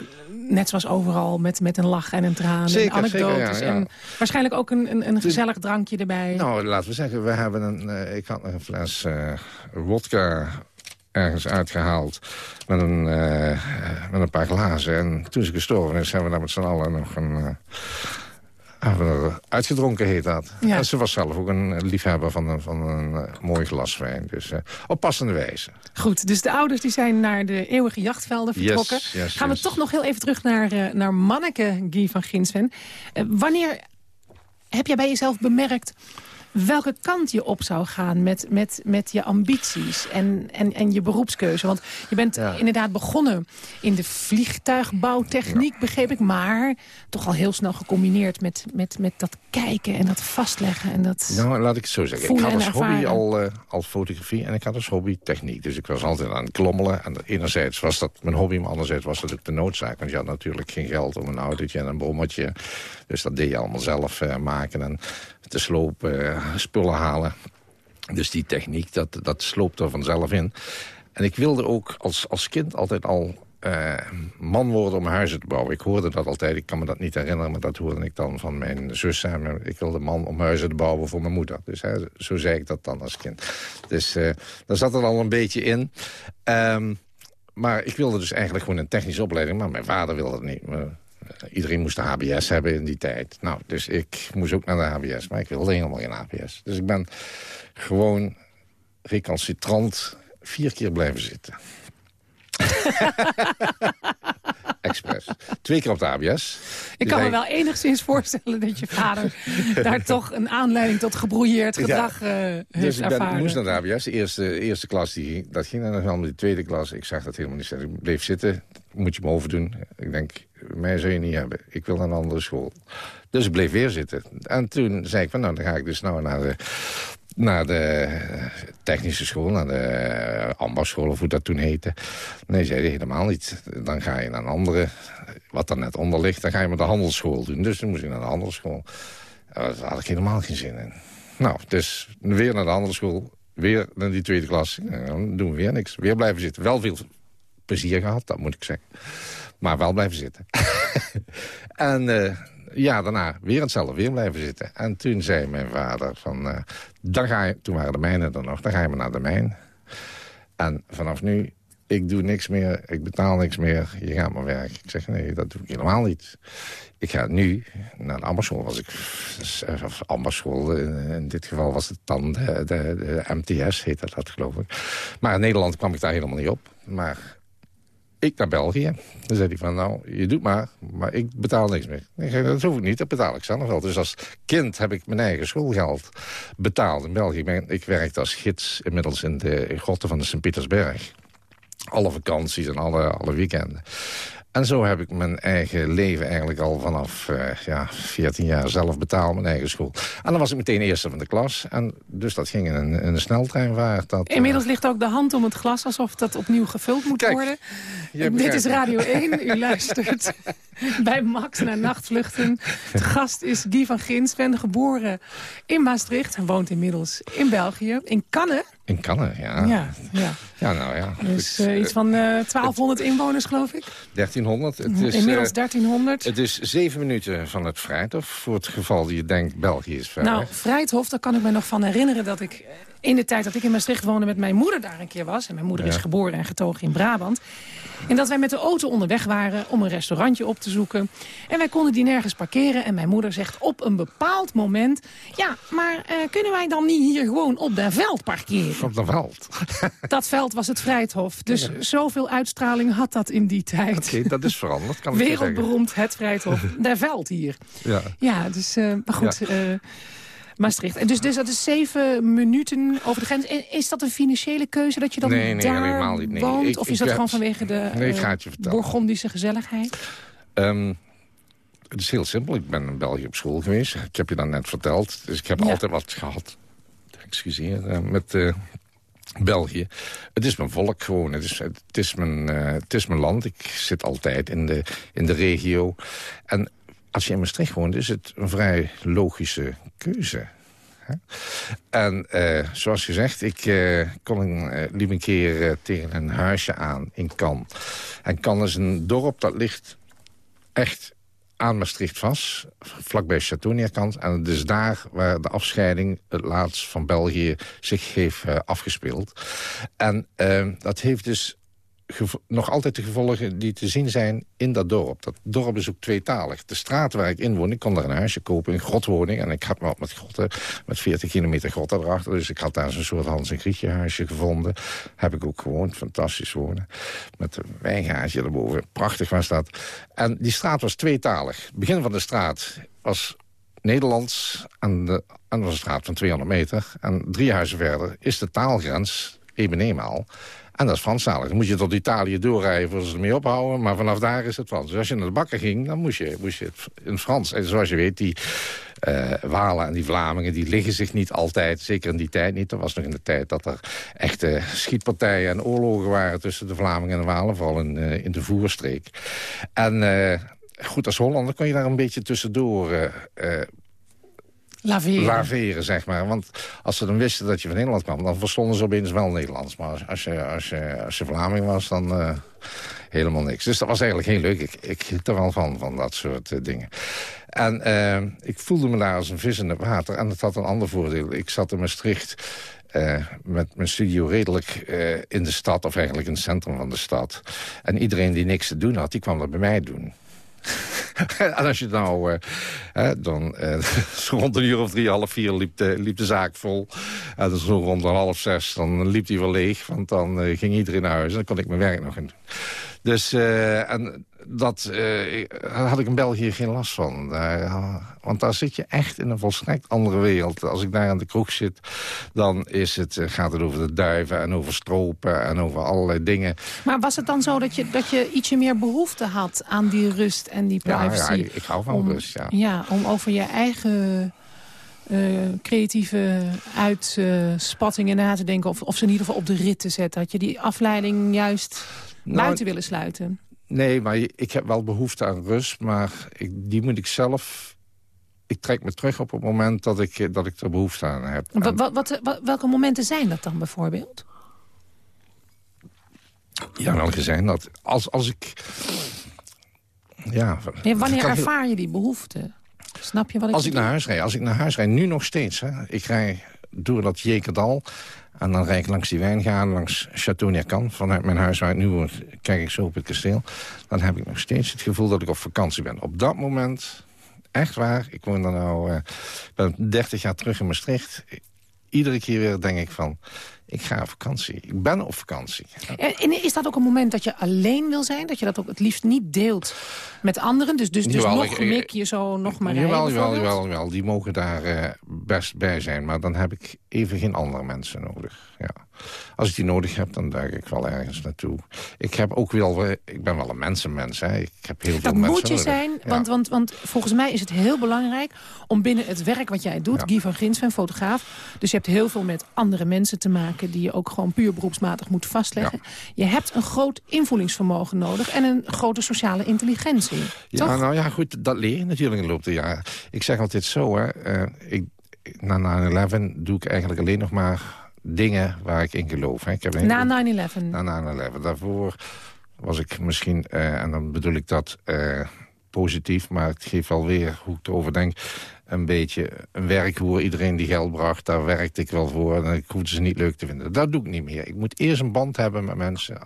net zoals overal... met, met een lach en een traan Zeker, en anekdotes. zeker, ja, ja. En waarschijnlijk ook een, een, een gezellig drankje erbij. Nou, laten we zeggen, we hebben een, eh, ik had een fles eh wodka ergens uitgehaald met een, eh, met een paar glazen. En toen ze gestorven is, hebben we daar met z'n allen nog een... eh, er uitgedronken, heet dat. Ja. En ze was zelf ook een liefhebber van een, van een eh, mooi glas wijn. Dus eh, op passende wijze. Goed, dus de ouders die zijn naar de eeuwige jachtvelden vertrokken. Yes, yes, Gaan we toch nog heel even terug naar, eh, naar Manneke Guy van Ginsven. Eh, wanneer heb jij bij jezelf bemerkt welke kant je op zou gaan met, met, met je ambities en, en, en je beroepskeuze? Want je bent Ja. inderdaad begonnen in de vliegtuigbouwtechniek, begreep ik. Maar toch al heel snel gecombineerd met, met, met dat kijken en dat vastleggen. En dat... Nou, laat ik het zo zeggen. Ik had als hobby al, eh, al fotografie en ik had als hobby techniek. Dus ik was altijd aan het klommelen. En enerzijds was dat mijn hobby, maar anderzijds was dat ook de noodzaak. Want je had natuurlijk geen geld om een autootje en een bommetje. Dus dat deed je allemaal zelf eh, maken en te slopen, eh, spullen halen. Dus die techniek, dat, dat sloopt er vanzelf in. En ik wilde ook als, als kind altijd al eh, man worden om huizen te bouwen. Ik hoorde dat altijd, ik kan me dat niet herinneren... maar dat hoorde ik dan van mijn zus. En mijn- ik wilde man om huizen te bouwen voor mijn moeder. Dus hè, zo zei ik dat dan als kind. Dus eh, daar zat er al een beetje in. Ehm, maar ik wilde dus eigenlijk gewoon een technische opleiding. Maar mijn vader wilde het niet. Iedereen moest de HBS hebben in die tijd. Nou, dus ik moest ook naar de HBS. Maar ik wilde helemaal geen HBS. Dus ik ben gewoon recalcitrant vier keer blijven zitten. Expres. Twee keer op de HBS. Ik kan me wel enigszins voorstellen dat je vader daar toch een aanleiding tot gebrouilleerd gedrag eh, heeft Dus ik ben, ervaren. moest naar de HBS. De eerste, eerste klas, die, ging- dat ging en dan de tweede klas. Ik zag dat helemaal niet zitten. Ik bleef zitten. Moet je me overdoen. Ik denk, mij zou je niet hebben. Ik wil een andere school. Dus ik bleef weer zitten. En toen zei ik, van, nou, dan ga ik dus nou naar de, naar de technische school. Naar de ambachtschool, of hoe dat toen heette. Nee, zei hij helemaal niet. Dan ga je naar een andere, wat er net onder ligt. Dan ga je met de handelsschool doen. Dus toen moest ik naar de handelsschool. Uh, Daar had ik helemaal geen zin in. Nou, dus weer naar de handelsschool. Weer naar die tweede klas. Dan doen we weer niks. Weer blijven zitten. Wel veel plezier gehad, dat moet ik zeggen. Maar wel blijven zitten. en eh, ja, daarna weer hetzelfde, weer blijven zitten. En toen zei mijn vader van... eh, dan ga je, toen waren de mijnen er nog, dan ga je maar naar de mijn. En vanaf nu, ik doe niks meer, ik betaal niks meer, je gaat maar werken. Ik zeg, nee, dat doe ik helemaal niet. Ik ga nu naar de ambasschool. Was ik, of in, in dit geval was het dan de, de, de MTS, heette dat geloof ik. Maar in Nederland kwam ik daar helemaal niet op. Maar ik naar België. Dan zei hij van, nou, je doet maar, maar ik betaal niks meer. Dat hoef ik niet, dat betaal ik zelf wel. Dus als kind heb ik mijn eigen schoolgeld betaald in België. Ik werkte als gids inmiddels in de grotten van de Sint-Pietersberg. Alle vakanties en alle, alle weekenden. En zo heb ik mijn eigen leven eigenlijk al vanaf eh, ja, 14 jaar zelf betaald, mijn eigen school. En dan was ik meteen eerste van de klas. En dus dat ging in een, in een sneltreinvaart. Dat, eh, Inmiddels ligt ook de hand om het glas alsof dat opnieuw gevuld moet Kijk, worden. Dit is. Radio 1. U luistert bij Max naar Nachtvluchten. De gast is Guy van Ginsven, geboren in Maastricht. Hij woont inmiddels in België, in Cannes. In Cannes, ja. Ja, ja. Ja, nou ja. Dus eh, iets van eh 1200 inwoners, geloof ik. 1300. Het is, Inmiddels eh, 1300. het is zeven minuten van het Vrijthof. Voor het geval dat je denkt, België is ver Nou. Vrijthof, daar kan ik me nog van herinneren dat ik eh, in de tijd dat ik in Maastricht woonde met mijn moeder daar een keer was. En mijn moeder is geboren en getogen in Brabant. En dat wij met de auto onderweg waren om een restaurantje op te zoeken. En wij konden die nergens parkeren. En mijn moeder zegt op een bepaald moment... Ja, maar eh, kunnen wij dan niet hier gewoon op dat veld parkeren? Op de veld. Dat veld was het Vrijthof. Dus zoveel uitstraling had dat in die tijd. Oké, dat is veranderd, kan. Wereldberoemd het Vrijthof. Der veld hier. Ja. Ja, dus, eh, maar goed, eh, Maastricht. En dus, dus dat is zeven minuten over de grens. En Is dat een financiële keuze dat je dan Nee, nee, daar helemaal niet, nee. woont? Ik- of is dat gewoon vanwege de Nee, ik eh. Bourgondische gezelligheid? Ehm, Het is heel simpel. Ik ben in België op school geweest. Ik heb je dat net verteld. Dus ik heb Ja. altijd wat gehad. Excuseer. eh, met eh, België. Het is mijn volk gewoon. Het is, het, is mijn, het is mijn land. Ik zit altijd in de, in de regio. En als je in Maastricht woont, is het een vrij logische keuze. En eh, zoals gezegd, ik eh, kon een, eh, liep een keer tegen een huisje aan in Cannes. En Cannes is een dorp dat ligt echt aan Maastricht vast, vlakbij Châteauneerkant. En het is daar waar de afscheiding het laatst van België zich heeft afgespeeld. En dat heeft dus nog altijd de gevolgen die te zien zijn in dat dorp. Dat dorp is ook tweetalig. De straat waar ik in woon, ik kon daar een huisje kopen, een grotwoning. En ik had me wat met grotten, met 40 kilometer grotten erachter. Dus ik had daar zo'n soort Hans en Grietje huisje gevonden. Heb ik ook gewoond, fantastisch wonen. Met een wijngaatje erboven, prachtig was dat. En die straat was tweetalig. Het begin van de straat was Nederlands en, de, was een straat van 200 meter. En drie huizen verder is de taalgrens Ebenemaal. En dat is Franstalig. Dan moet je tot Italië doorrijden voor ze ermee ophouden. Maar vanaf daar is het Frans. Dus als je naar de bakker ging, dan moest je, moest je in Frans. En zoals je weet, die eh, Walen en die Vlamingen... die liggen zich niet altijd, zeker in die tijd niet. Dat was nog in de tijd dat er echte schietpartijen en oorlogen waren... tussen de Vlamingen en de Walen, vooral in, eh, in de voerstreek. En eh, goed, als Hollander kon je daar een beetje tussendoor... Laveren. laveren, zeg maar. Want als ze dan wisten dat je van Nederland kwam... dan verstonden ze opeens wel Nederlands. Maar als, je, als, je, als je Vlaming was, dan eh, helemaal niks. Dus dat was eigenlijk heel leuk. Ik, ik hield er wel van, van dat soort eh, dingen. En eh, ik voelde me daar als een vis in het water. En dat had een ander voordeel. Ik zat in Maastricht... met mijn studio redelijk in de stad, of eigenlijk in het centrum van de stad. En iedereen die niks te doen had, die kwam dat bij mij doen. en als je nou, eh, dan eh, rond een uur of drie, half vier liep de, liep de zaak vol. En zo rond een half zes, dan liep die wel leeg. Want dan eh, ging iedereen naar huis en dan kon ik mijn werk nog in doen. Dus, eh, en dat eh, had ik in België geen last van. Daar, ja, want daar zit je echt in een volstrekt andere wereld. Als ik daar aan de kroeg zit, dan is het, eh, gaat het over de duiven en over stropen en over allerlei dingen. Maar was het dan zo dat je, dat je ietsje meer behoefte had aan die rust en die Ja, privacy? ja, ik hou van om, rust, ja. Ja, om over je eigen eh, creatieve uitspattingen na te denken... Of, of ze in ieder geval op de rit te zetten. Had je die afleiding juist Nou, buiten willen sluiten? Nee, maar ik heb wel behoefte aan rust, maar ik, die moet ik zelf... Ik trek me terug op het moment dat ik, dat ik er behoefte aan heb. Wat, wa- welke momenten zijn dat dan bijvoorbeeld? ja, welke zijn dat? Als, als ik... Ja, wanneer ervaar je die behoefte? Snap je wat ik Als ik naar huis rijd, als ik naar huis rijd, nu nog steeds. Hè. Ik rij door dat Jekerdal en dan rijd ik langs die wijngaarden, langs Château Neerkan. Vanuit mijn huis waar ik nu kijk ik zo op het kasteel. Dan heb ik nog steeds het gevoel dat ik op vakantie ben. Op dat moment, echt waar, ik woon dan nou, ben 30 jaar terug in Maastricht. Iedere keer weer denk ik van, ik ga op vakantie. Ik ben op vakantie. En en is dat ook een moment dat je alleen wil zijn? Dat je dat ook het liefst niet deelt met anderen? Dus, dus, dus Jawel, nog ik- ik- mik je zo nog maar Jawel, jawel, jawel, jawel. Die mogen daar eh, best bij zijn. Maar dan heb ik even geen andere mensen nodig. Ja. Als ik die nodig heb, dan duik ik wel ergens naartoe. Ik, heb ook wel, eh, ik ben wel een mensenmens. Hè. Ik heb heel veel Dat mensen moet je nodig. zijn, Ja. want, want, want volgens mij is het heel belangrijk... om binnen het werk wat jij doet, Ja. Guy van Grinsven, fotograaf... dus je hebt heel veel met andere mensen te maken... die je ook gewoon puur beroepsmatig moet vastleggen. Je hebt een groot invoelingsvermogen nodig... en een grote sociale intelligentie. Ja, toch? nou ja, goed, dat leer je natuurlijk in de loop der jaren. Ik zeg altijd zo, hè. eh, ik, na 9-11 doe ik eigenlijk alleen nog maar dingen waar ik in geloof. Hè. Ik heb Na heleboel- 9-11. Na 9-11. Daarvoor was ik misschien, eh, en dan bedoel ik dat eh, positief... maar het geeft wel weer, hoe ik erover denk... een beetje een werkhoer. Iedereen die geld bracht, daar werkte ik wel voor. En ik hoefde ze niet leuk te vinden. Dat doe ik niet meer. Ik moet eerst een band hebben met mensen.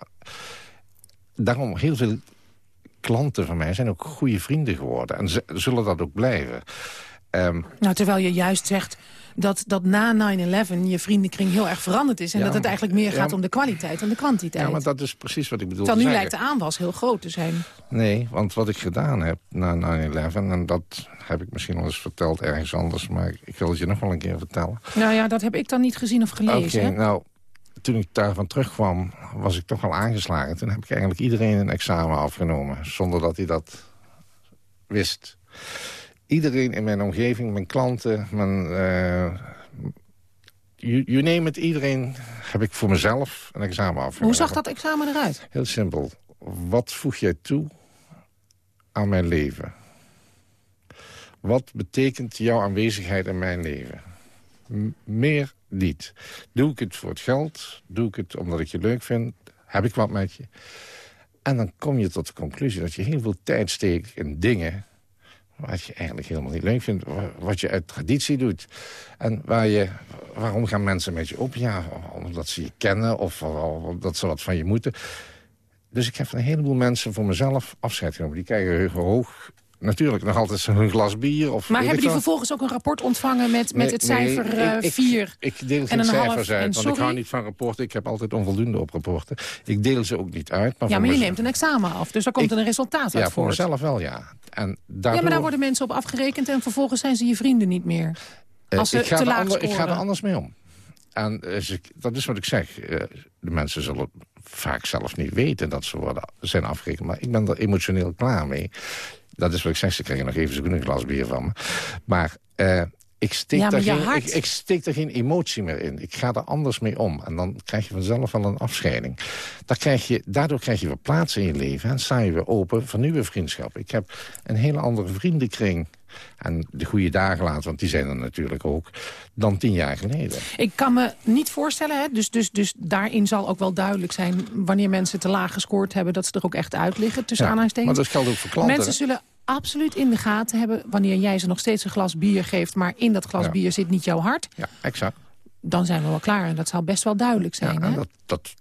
Daarom, heel veel klanten van mij zijn ook goede vrienden geworden. En ze zullen dat ook blijven. Ehm, Nou, terwijl je juist zegt dat, dat na 9-11 je vriendenkring heel erg veranderd is... en Ja, dat het eigenlijk meer ja, gaat om de kwaliteit dan de kwantiteit. ja, maar dat is precies wat ik bedoel Terwijl te nu lijkt de aanwas heel groot te zijn. Nee, want wat ik gedaan heb na 9-11... en dat heb ik misschien al eens verteld ergens anders... maar ik wil het je nog wel een keer vertellen. Nou ja, dat heb ik dan niet gezien of Oké, gelezen. hè? nou, toen ik daarvan terugkwam... was ik toch wel aangeslagen. Toen heb ik eigenlijk iedereen een examen afgenomen... zonder dat hij dat wist. Iedereen in mijn omgeving, mijn klanten, mijn... Uh, you, you name it, iedereen heb ik voor mezelf een examen af. Hoe zag dat examen eruit? Heel simpel. Wat voeg jij toe aan mijn leven? Wat betekent jouw aanwezigheid in mijn leven? meer niet. Doe ik het voor het geld? Doe ik het omdat ik je leuk vind? Heb ik wat met je? En dan kom je tot de conclusie dat je heel veel tijd steekt in dingen... wat je eigenlijk helemaal niet leuk vindt. Wat je uit traditie doet. En waar je, waarom gaan mensen met je op? Ja, omdat ze je kennen of omdat ze wat van je moeten. Dus ik heb een heleboel mensen voor mezelf afscheid genomen. Die krijgen hoog natuurlijk nog altijd een glas bier. Of maar hebben die vervolgens ook een rapport ontvangen met, met het cijfer 4? ik, ik, deel geen cijfers uit, want ik hou niet van rapporten. Ik heb altijd onvoldoende op rapporten. Ik deel ze ook niet uit. Maar ja, maar je neemt een examen af, dus daar komt een resultaat uit Ja, voor mezelf wel, ja. En daardoor... Ja, maar daar worden mensen op afgerekend en vervolgens zijn ze je vrienden niet meer. Eh, als ze ik, ga te laag ander, ik ga er anders mee om. En uh, dat is wat ik zeg. De mensen zullen vaak zelf niet weten dat ze worden, zijn afgerekend. Maar ik ben er emotioneel klaar mee. Dat is wat ik zeg, ze krijgen nog even zo'n glas bier van me. Maar... Uh, ik steek, ja, daar geen, ik, ik, steek er geen emotie meer in. Ik ga er anders mee om. En dan krijg je vanzelf wel een afscheiding. Daar krijg je, daardoor krijg je weer plaats in je leven. En sta je weer open voor nieuwe vriendschappen. Ik heb een hele andere vriendenkring en de goede dagen later, want die zijn er natuurlijk ook, dan tien jaar geleden. Ik kan me niet voorstellen, hè? Dus, dus, dus daarin zal ook wel duidelijk zijn... wanneer mensen te laag gescoord hebben, dat ze er ook echt uit liggen, tussen ja, Maar dat geldt ook voor klanten. Mensen zullen absoluut in de gaten hebben... wanneer jij ze nog steeds een glas bier geeft... maar in dat glas bier zit niet jouw hart. Ja, exact dan zijn we wel klaar. En dat zal best wel duidelijk zijn. Ja, Dat, dat,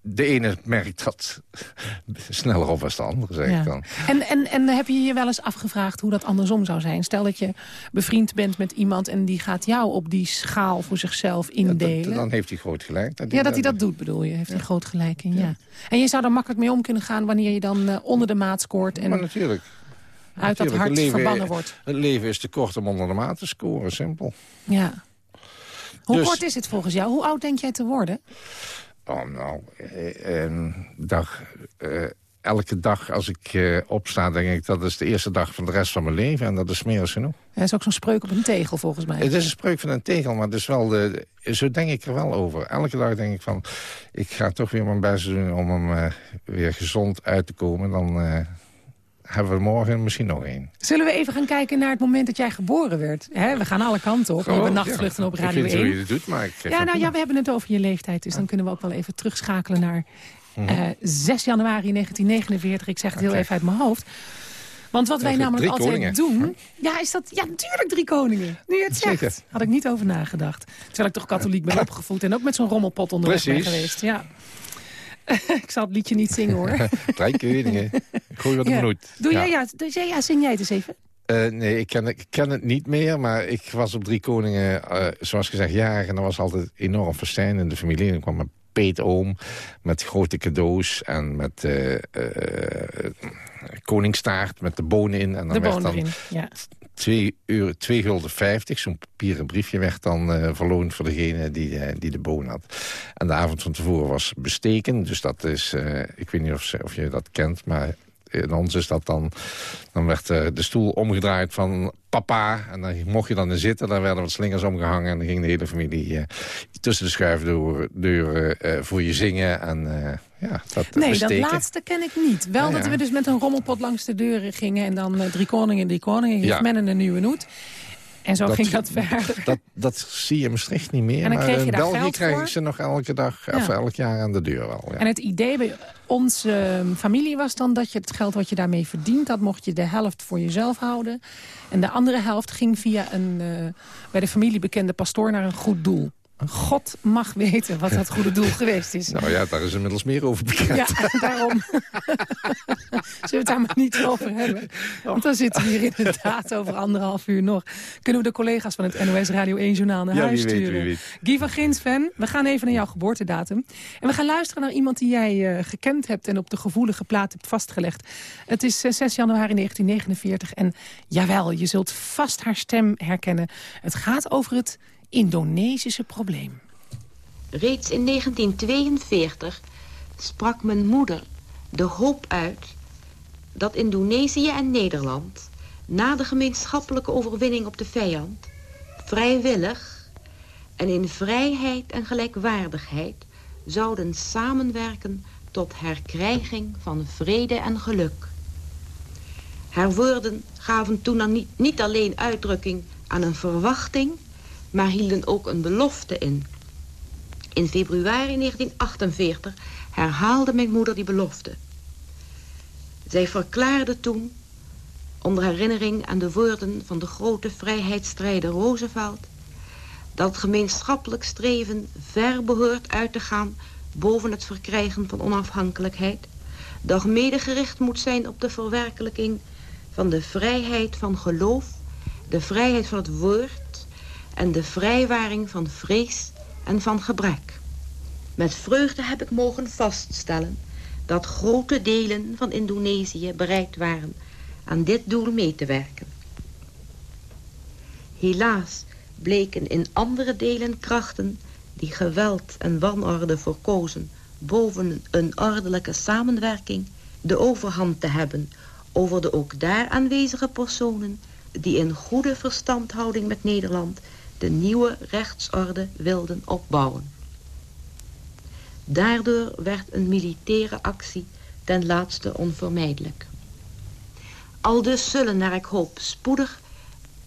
de ene merkt dat sneller op als de andere, zeg ik dan. En, en, en heb je je wel eens afgevraagd hoe dat andersom zou zijn? Stel dat je bevriend bent met iemand en die gaat jou op die schaal voor zichzelf indelen. dan heeft hij groot gelijk. Dat ja, dat hij dat doet bedoel je. Heeft hij groot gelijk in, ja. En je zou er makkelijk mee om kunnen gaan wanneer je dan uh, onder de maat scoort. En... Maar natuurlijk uit dat hart verbannen wordt. Het leven is te kort om onder de maat te scoren, simpel. Ja. Hoe dus, kort is het volgens jou? Hoe oud denk jij te worden? Oh, nou, eh, eh, dag, eh, elke dag als ik eh, opsta, denk ik... dat is de eerste dag van de rest van mijn leven. En dat is meer dan genoeg. Dat is ook zo'n spreuk op een tegel, volgens mij. Het is een spreuk van een tegel, maar is wel de, zo denk ik er wel over. Elke dag denk ik van... ik ga toch weer mijn best doen om hem uh, weer gezond uit te komen. Dan, hebben we morgen misschien nog één. Zullen we even gaan kijken naar het moment dat jij geboren werd? we gaan alle kanten op. we hebben nachtvluchten op Radio 1. Ik weet niet hoe je het doet, maar ik Ja, nou ja, we hebben het over je leeftijd. Dus dan kunnen we ook wel even terugschakelen naar uh, mhm. 6 eh, januari 1949. Ik zeg het heel even uit mijn hoofd. Want wat wij namelijk altijd doen... Ja, is dat... Ja, natuurlijk drie koningen. Nu je het zegt. Had ik niet over nagedacht. Terwijl ik toch katholiek ben opgevoed... en ook met zo'n rommelpot onderweg ben geweest. Ja. ik zal het liedje niet zingen hoor. Drie koningen. Gooi wat ja. Doe jij, ja, ja, zing jij het eens even. Uh, nee, ik ken, ik ken het niet meer, maar ik was op Drie Koningen, uh, zoals gezegd, jarig. En dat was altijd enorm festijn in de familie. En ik kwam mijn peetoom met grote cadeaus en met uh, koningstaart met de bonen in. En dan de werd dan ja. 2 euro, 2 gulden 50. Zo'n papieren briefje werd dan uh, verloond voor degene die, uh, die de boon had. En de avond van tevoren was besteken. Dus dat is, uh, ik weet niet of, of je dat kent, maar in ons is dat dan... Dan werd de stoel omgedraaid van papa. En dan mocht je dan in zitten. Dan werden wat slingers omgehangen. En dan ging de hele familie tussen de schuifdeuren voor je zingen. En ja, dat nee, dat laatste ken ik niet. Wel dat we dus met een rommelpot langs de deuren gingen... en dan drie koningen, drie koningen, heeft men een nieuwe noet. En zo ging dat verder. Dat, dat zie je in Maastricht niet meer. En dan maar kreeg je in België krijg ik ze nog elke dag, ja. of elk jaar aan de deur wel. Ja. En het idee bij onze ehm, familie was dan dat je het geld wat je daarmee verdient... dat mocht je de helft voor jezelf houden. En de andere helft ging via een uh, bij de familie bekende pastoor naar een goed doel. God mag weten wat dat goede doel geweest is. Nou ja, daar is inmiddels meer over bekend. Ja, daarom. Zullen we het daar maar niet over hebben? Want dan zitten we hier inderdaad over anderhalf uur nog. Kunnen we de collega's van het NOS Radio 1 Journaal naar huis wie sturen? Weet, wie weet. Guy van Ginsven, we gaan even naar jouw geboortedatum. En we gaan luisteren naar iemand die jij uh, gekend hebt... en op de gevoelige plaat hebt vastgelegd. Het is uh, eh, 6 januari 1949 en jawel, je zult vast haar stem herkennen. Het gaat over het Indonesische probleem. Reeds in 1942 sprak mijn moeder de hoop uit dat Indonesië en Nederland na de gemeenschappelijke overwinning op de vijand... vrijwillig en in vrijheid en gelijkwaardigheid zouden samenwerken tot herkrijging van vrede en geluk. Haar woorden gaven toen dan niet, niet alleen uitdrukking aan een verwachting, maar hielden ook een belofte in. In februari 1948 herhaalde mijn moeder die belofte. Zij verklaarde toen, onder herinnering aan de woorden van de grote vrijheidsstrijder Roosevelt, dat gemeenschappelijk streven ver behoort uit te gaan boven het verkrijgen van onafhankelijkheid, doch medegericht moet zijn op de verwerkelijking van de vrijheid van geloof, de vrijheid van het woord en de vrijwaring van vrees en van gebrek. Met vreugde heb ik mogen vaststellen dat grote delen van Indonesië bereid waren aan dit doel mee te werken. Helaas bleken in andere delen krachten die geweld en wanorde verkozen boven een ordelijke samenwerking de overhand te hebben over de ook daar aanwezige personen die in goede verstandhouding met Nederland de nieuwe rechtsorde wilden opbouwen. Daardoor werd een militaire actie ten laatste onvermijdelijk. Al dus zullen, naar ik hoop, spoedig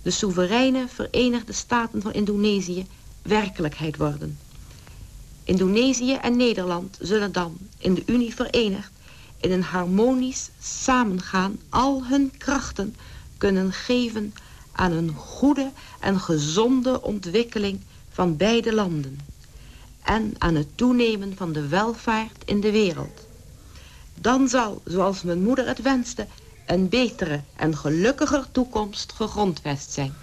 de soevereine Verenigde Staten van Indonesië werkelijkheid worden. Indonesië en Nederland zullen dan in de Unie verenigd in een harmonisch samengaan al hun krachten kunnen geven aan een goede en gezonde ontwikkeling van beide landen en aan het toenemen van de welvaart in de wereld. Dan zal, zoals mijn moeder het wenste, een betere en gelukkiger toekomst gegrondvest zijn.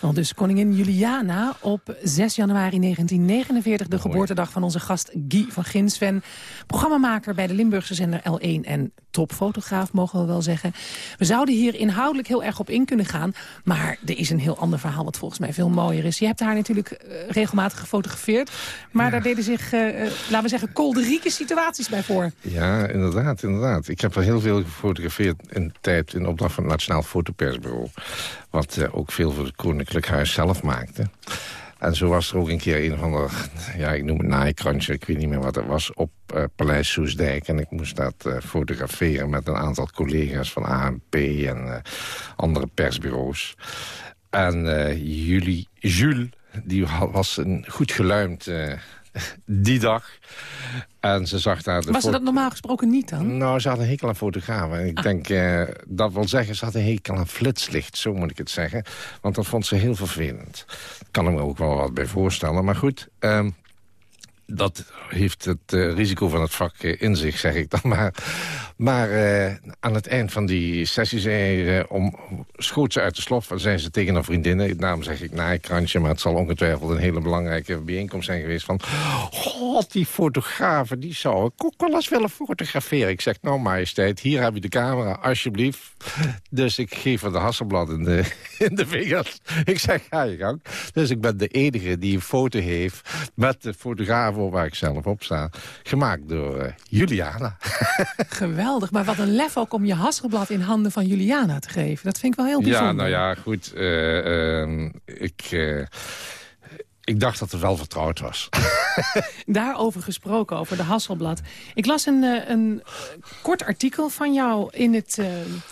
Dus koningin Juliana op 6 januari 1949, de geboortedag van onze gast Guy van Ginsven. Programmamaker bij de Limburgse zender L1 en topfotograaf, mogen we wel zeggen. We zouden hier inhoudelijk heel erg op in kunnen gaan. Maar er is een heel ander verhaal wat volgens mij veel mooier is. Je hebt haar natuurlijk uh, regelmatig gefotografeerd. Maar daar deden zich, uh, uh, laten we zeggen, kolderieke situaties bij voor. Ja, inderdaad, inderdaad. Ik heb er heel veel gefotografeerd in tijd... in opdracht van het Nationaal Fotopersbureau. Wat ook veel voor het Koninklijk Huis zelf maakte. En zo was er ook een keer een van de, ja, ik noem het naaikrantje, ik weet niet meer wat het was, op uh, Paleis Soesdijk. En ik moest dat uh, fotograferen met een aantal collega's van ANP en andere persbureaus. En Julie, Jules, die was een goed geluimd die dag. En ze zag daar... De Was ze dat normaal gesproken niet dan? Nou, ze had een hekel aan fotografen. Ik ah. denk, uh, dat wil zeggen, ze had een hekel aan flitslicht. Zo moet ik het zeggen. Want dat vond ze heel vervelend. Ik kan me ook wel wat bij voorstellen. Maar goed, um, dat heeft het uh, risico van het vak uh, in zich, zeg ik dan maar. Maar uh, aan het eind van die sessie om, schoot ze uit de slof... en zei ze tegen een vriendinnen, naam zeg ik naaikrantje... maar het zal ongetwijfeld een hele belangrijke bijeenkomst zijn geweest... van, god, die fotografen, die zou ik ook wel eens willen fotograferen. Ik zeg, nou majesteit, hier heb je de camera, alsjeblieft. Dus ik geef haar de hasselblad in de, in de vingers. Ik zeg, ga je gang. Dus ik ben de enige die een foto heeft met de fotograaf waar ik zelf op sta. Gemaakt door uh, Juliana. Geweldig, maar wat een lef ook om je hasselblad in handen van Juliana te geven. Dat vind ik wel heel bijzonder. Ja, nou ja, goed. Uh, uh, ik... Ik dacht dat het wel vertrouwd was. Daarover gesproken, over de Hasselblad. Ik las een, een kort artikel van jou in, het,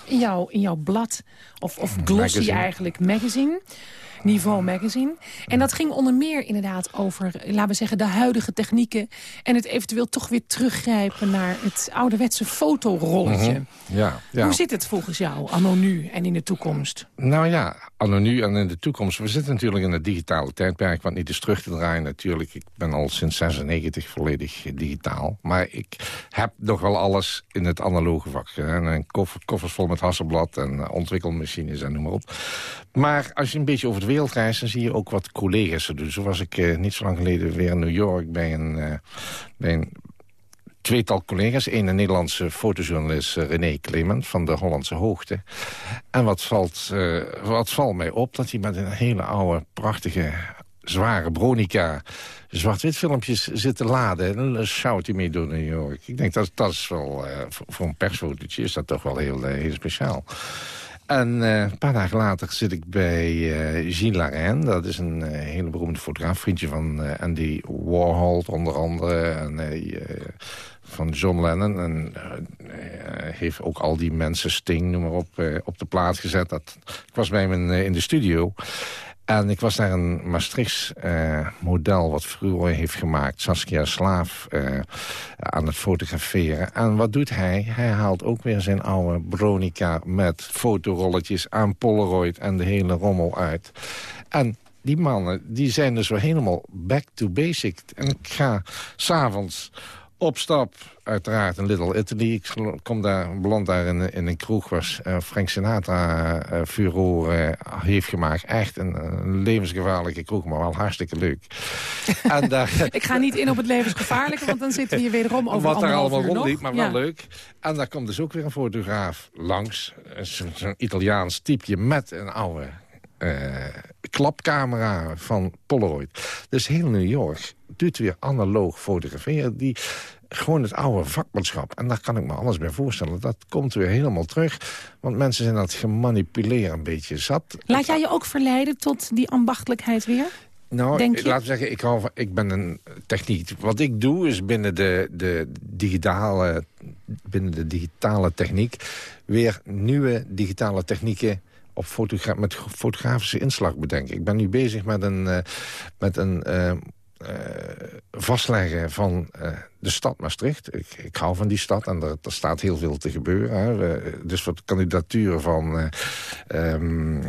in, jouw, in jouw blad. Of, of glossy magazine. eigenlijk, magazine. Niveau Magazine. En dat ging onder meer inderdaad over, laten we zeggen, de huidige technieken... en het eventueel toch weer teruggrijpen naar het ouderwetse fotorolletje. -hmm. ja, ja. Hoe zit het volgens jou, anno nu en in de toekomst? Nou ja, anno nu en in de toekomst. We zitten natuurlijk in het digitale tijdperk, want niet eens terug te draaien natuurlijk. Ik ben al sinds 96 volledig digitaal. Maar ik heb nog wel alles in het analoge vak. En een koffer, koffers vol met hasselblad en ontwikkelmachines en noem maar op. Maar als je een beetje over de wereld reist, dan zie je ook wat collega's doen. Zo was ik uh, niet zo lang geleden weer in New York bij een, uh, bij een tweetal collega's. Eén een Nederlandse fotojournalist uh, René Clement van de Hollandse Hoogte. En wat valt, wat valt mij op? Dat hij met een hele oude, prachtige zware Bronica zwart-wit filmpjes zitten laden. En dan schouwt hij mee door New York. Ik denk dat dat is wel, voor een persfotootje is dat toch wel heel, heel speciaal. En eh, een paar dagen later zit ik bij uh, Gilles Larraine. Dat is een uh, hele beroemde fotograaf. Vriendje van Andy Warhol onder andere. En, van John Lennon. En heeft ook al die mensen, Sting, noem maar op, op de plaats gezet. Dat, ik was bij hem in de studio. En ik was daar een Maastrichts uh, model wat vroeger heeft gemaakt. Saskia Slaaf uh, aan het fotograferen. En wat doet hij? Hij haalt ook weer zijn oude Bronica met fotorolletjes aan Polaroid en de hele rommel uit. En die mannen die zijn dus weer helemaal back to basic. En ik ga s'avonds op stap, uiteraard, in Little Italy. Ik kom daar, beland daar in, in een kroeg waar uh, Frank Sinatra uh, furore uh, heeft gemaakt. Echt een, levensgevaarlijke kroeg, maar wel hartstikke leuk. en Ik ga niet in op het levensgevaarlijke, want dan zitten we hier wederom over Wat daar allemaal rondliep, maar wel leuk. En daar komt dus ook weer een fotograaf langs. Zo'n Italiaans typeje met een oude klapcamera van Polaroid. Dus heel New York doet weer analoog fotograferen. Die, gewoon het oude vakmanschap. En daar kan ik me alles bij voorstellen. Dat komt weer helemaal terug. Want mensen zijn dat gemanipuleerd een beetje zat. Laat jij je ook verleiden tot die ambachtelijkheid weer? Nou, laten we zeggen, ik, hou van, ik ben een techniek. Wat ik doe is binnen de, de, digitale, binnen de digitale techniek... weer nieuwe digitale technieken op met fotografische inslag bedenken. Ik ben nu bezig met een, uh, met een uh, uh, vastleggen van de stad Maastricht. Ik, ik hou van die stad en er, er staat heel veel te gebeuren. Hè. dus wat kandidaturen van um,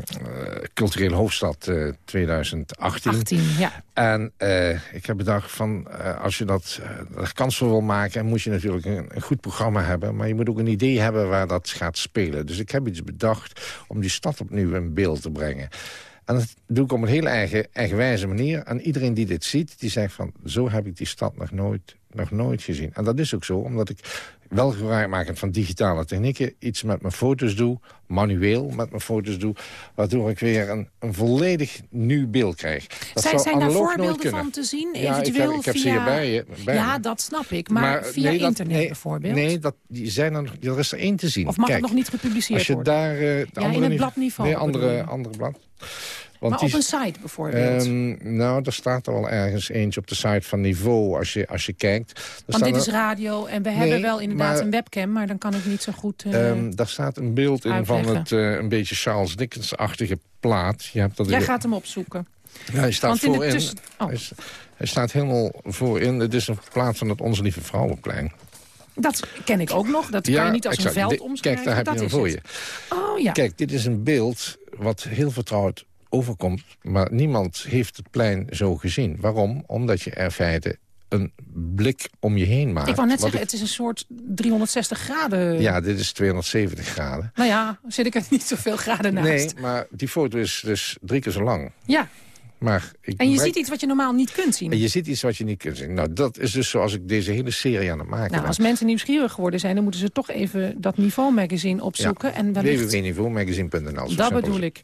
culturele hoofdstad 2018. 18, ja. En ik heb bedacht van als je dat er kans voor wil maken... moet je natuurlijk een, een, goed programma hebben. Maar je moet ook een idee hebben waar dat gaat spelen. Dus ik heb iets bedacht om die stad opnieuw in beeld te brengen. En dat doe ik op een hele eigen, eigenwijze manier. En iedereen die dit ziet, die zegt van... zo heb ik die stad nog nooit, nog nooit gezien. En dat is ook zo, omdat ik wel gebruik maken van digitale technieken... iets met mijn foto's doe, manueel met mijn foto's doe... waardoor ik weer een, een volledig nieuw beeld krijg. Dat zijn, zijn daar voorbeelden van te zien? Ja, eventueel ik heb, ik heb via... ze hier bij je. Bij ja, dat snap ik. Maar, maar via nee, internet nee, bijvoorbeeld? Nee, dat, die zijn er, er is er één te zien. Of mag Kijk, het nog niet gepubliceerd als je worden? Daar, uh, ja, andere in het bladniveau. Nee, andere, andere blad. Want maar op een site bijvoorbeeld? Um, nou, er staat er wel ergens eentje op de site van Niveau als je, als je kijkt. Want dit is radio en we hebben wel inderdaad maar, een webcam... maar dan kan ik niet zo goed uh, um, Daar staat een beeld in uitleggen. van het uh, een beetje Charles Dickens-achtige plaat. Je hebt dat Jij weer... gaat hem opzoeken. Ja, hij staat in voorin. tussen... oh. hij, hij, staat helemaal voorin. Het is een plaat van het Onze Lieve Vrouwenplein. Dat ken ik ook nog. Dat ja, kan je niet als exact. een veld omschrijven. Kijk, daar heb dat je hem voor het. je. Oh ja. Kijk, dit is een beeld wat heel vertrouwd overkomt. Maar niemand heeft het plein zo gezien. Waarom? Omdat je er feite een blik om je heen maakt. Ik wou net zeggen, het is een soort 360 graden. Ja, dit is 270 graden. Nou ja, zit ik er niet zoveel graden naast. Nee, maar die foto is dus drie keer zo lang. Ja. Maar ik en je ziet iets wat je normaal niet kunt zien. En je ziet iets wat je niet kunt zien. Nou, dat is dus zoals ik deze hele serie aan het maken Nou, ben. als mensen nieuwsgierig geworden zijn... dan moeten ze toch even dat Niveau Magazine opzoeken. en wellicht... www.niveaumagazine.nl Dat bedoel ik.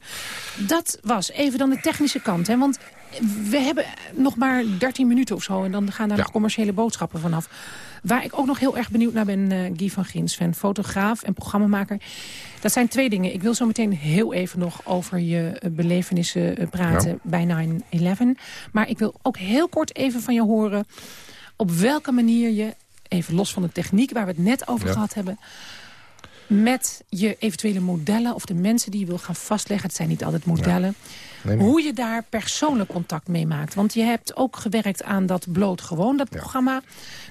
Dat was even dan de technische kant. Hè? Want we hebben nog maar 13 minuten of zo... en dan gaan daar Ja. nog commerciële boodschappen vanaf. Waar ik ook nog heel erg benieuwd naar ben, eh, Guy van Ginsven. Fotograaf en programmamaker. Dat zijn twee dingen. Ik wil zo meteen heel even nog over je eh, belevenissen eh, praten Ja. bij 9-11. Maar ik wil ook heel kort even van je horen... op welke manier je, even los van de techniek... waar we het net over Ja. gehad hebben met je eventuele modellen of de mensen die je wil gaan vastleggen. Het zijn niet altijd modellen. Nee, Hoe je daar persoonlijk contact mee maakt. Want je hebt ook gewerkt aan dat bloot gewoon, dat programma.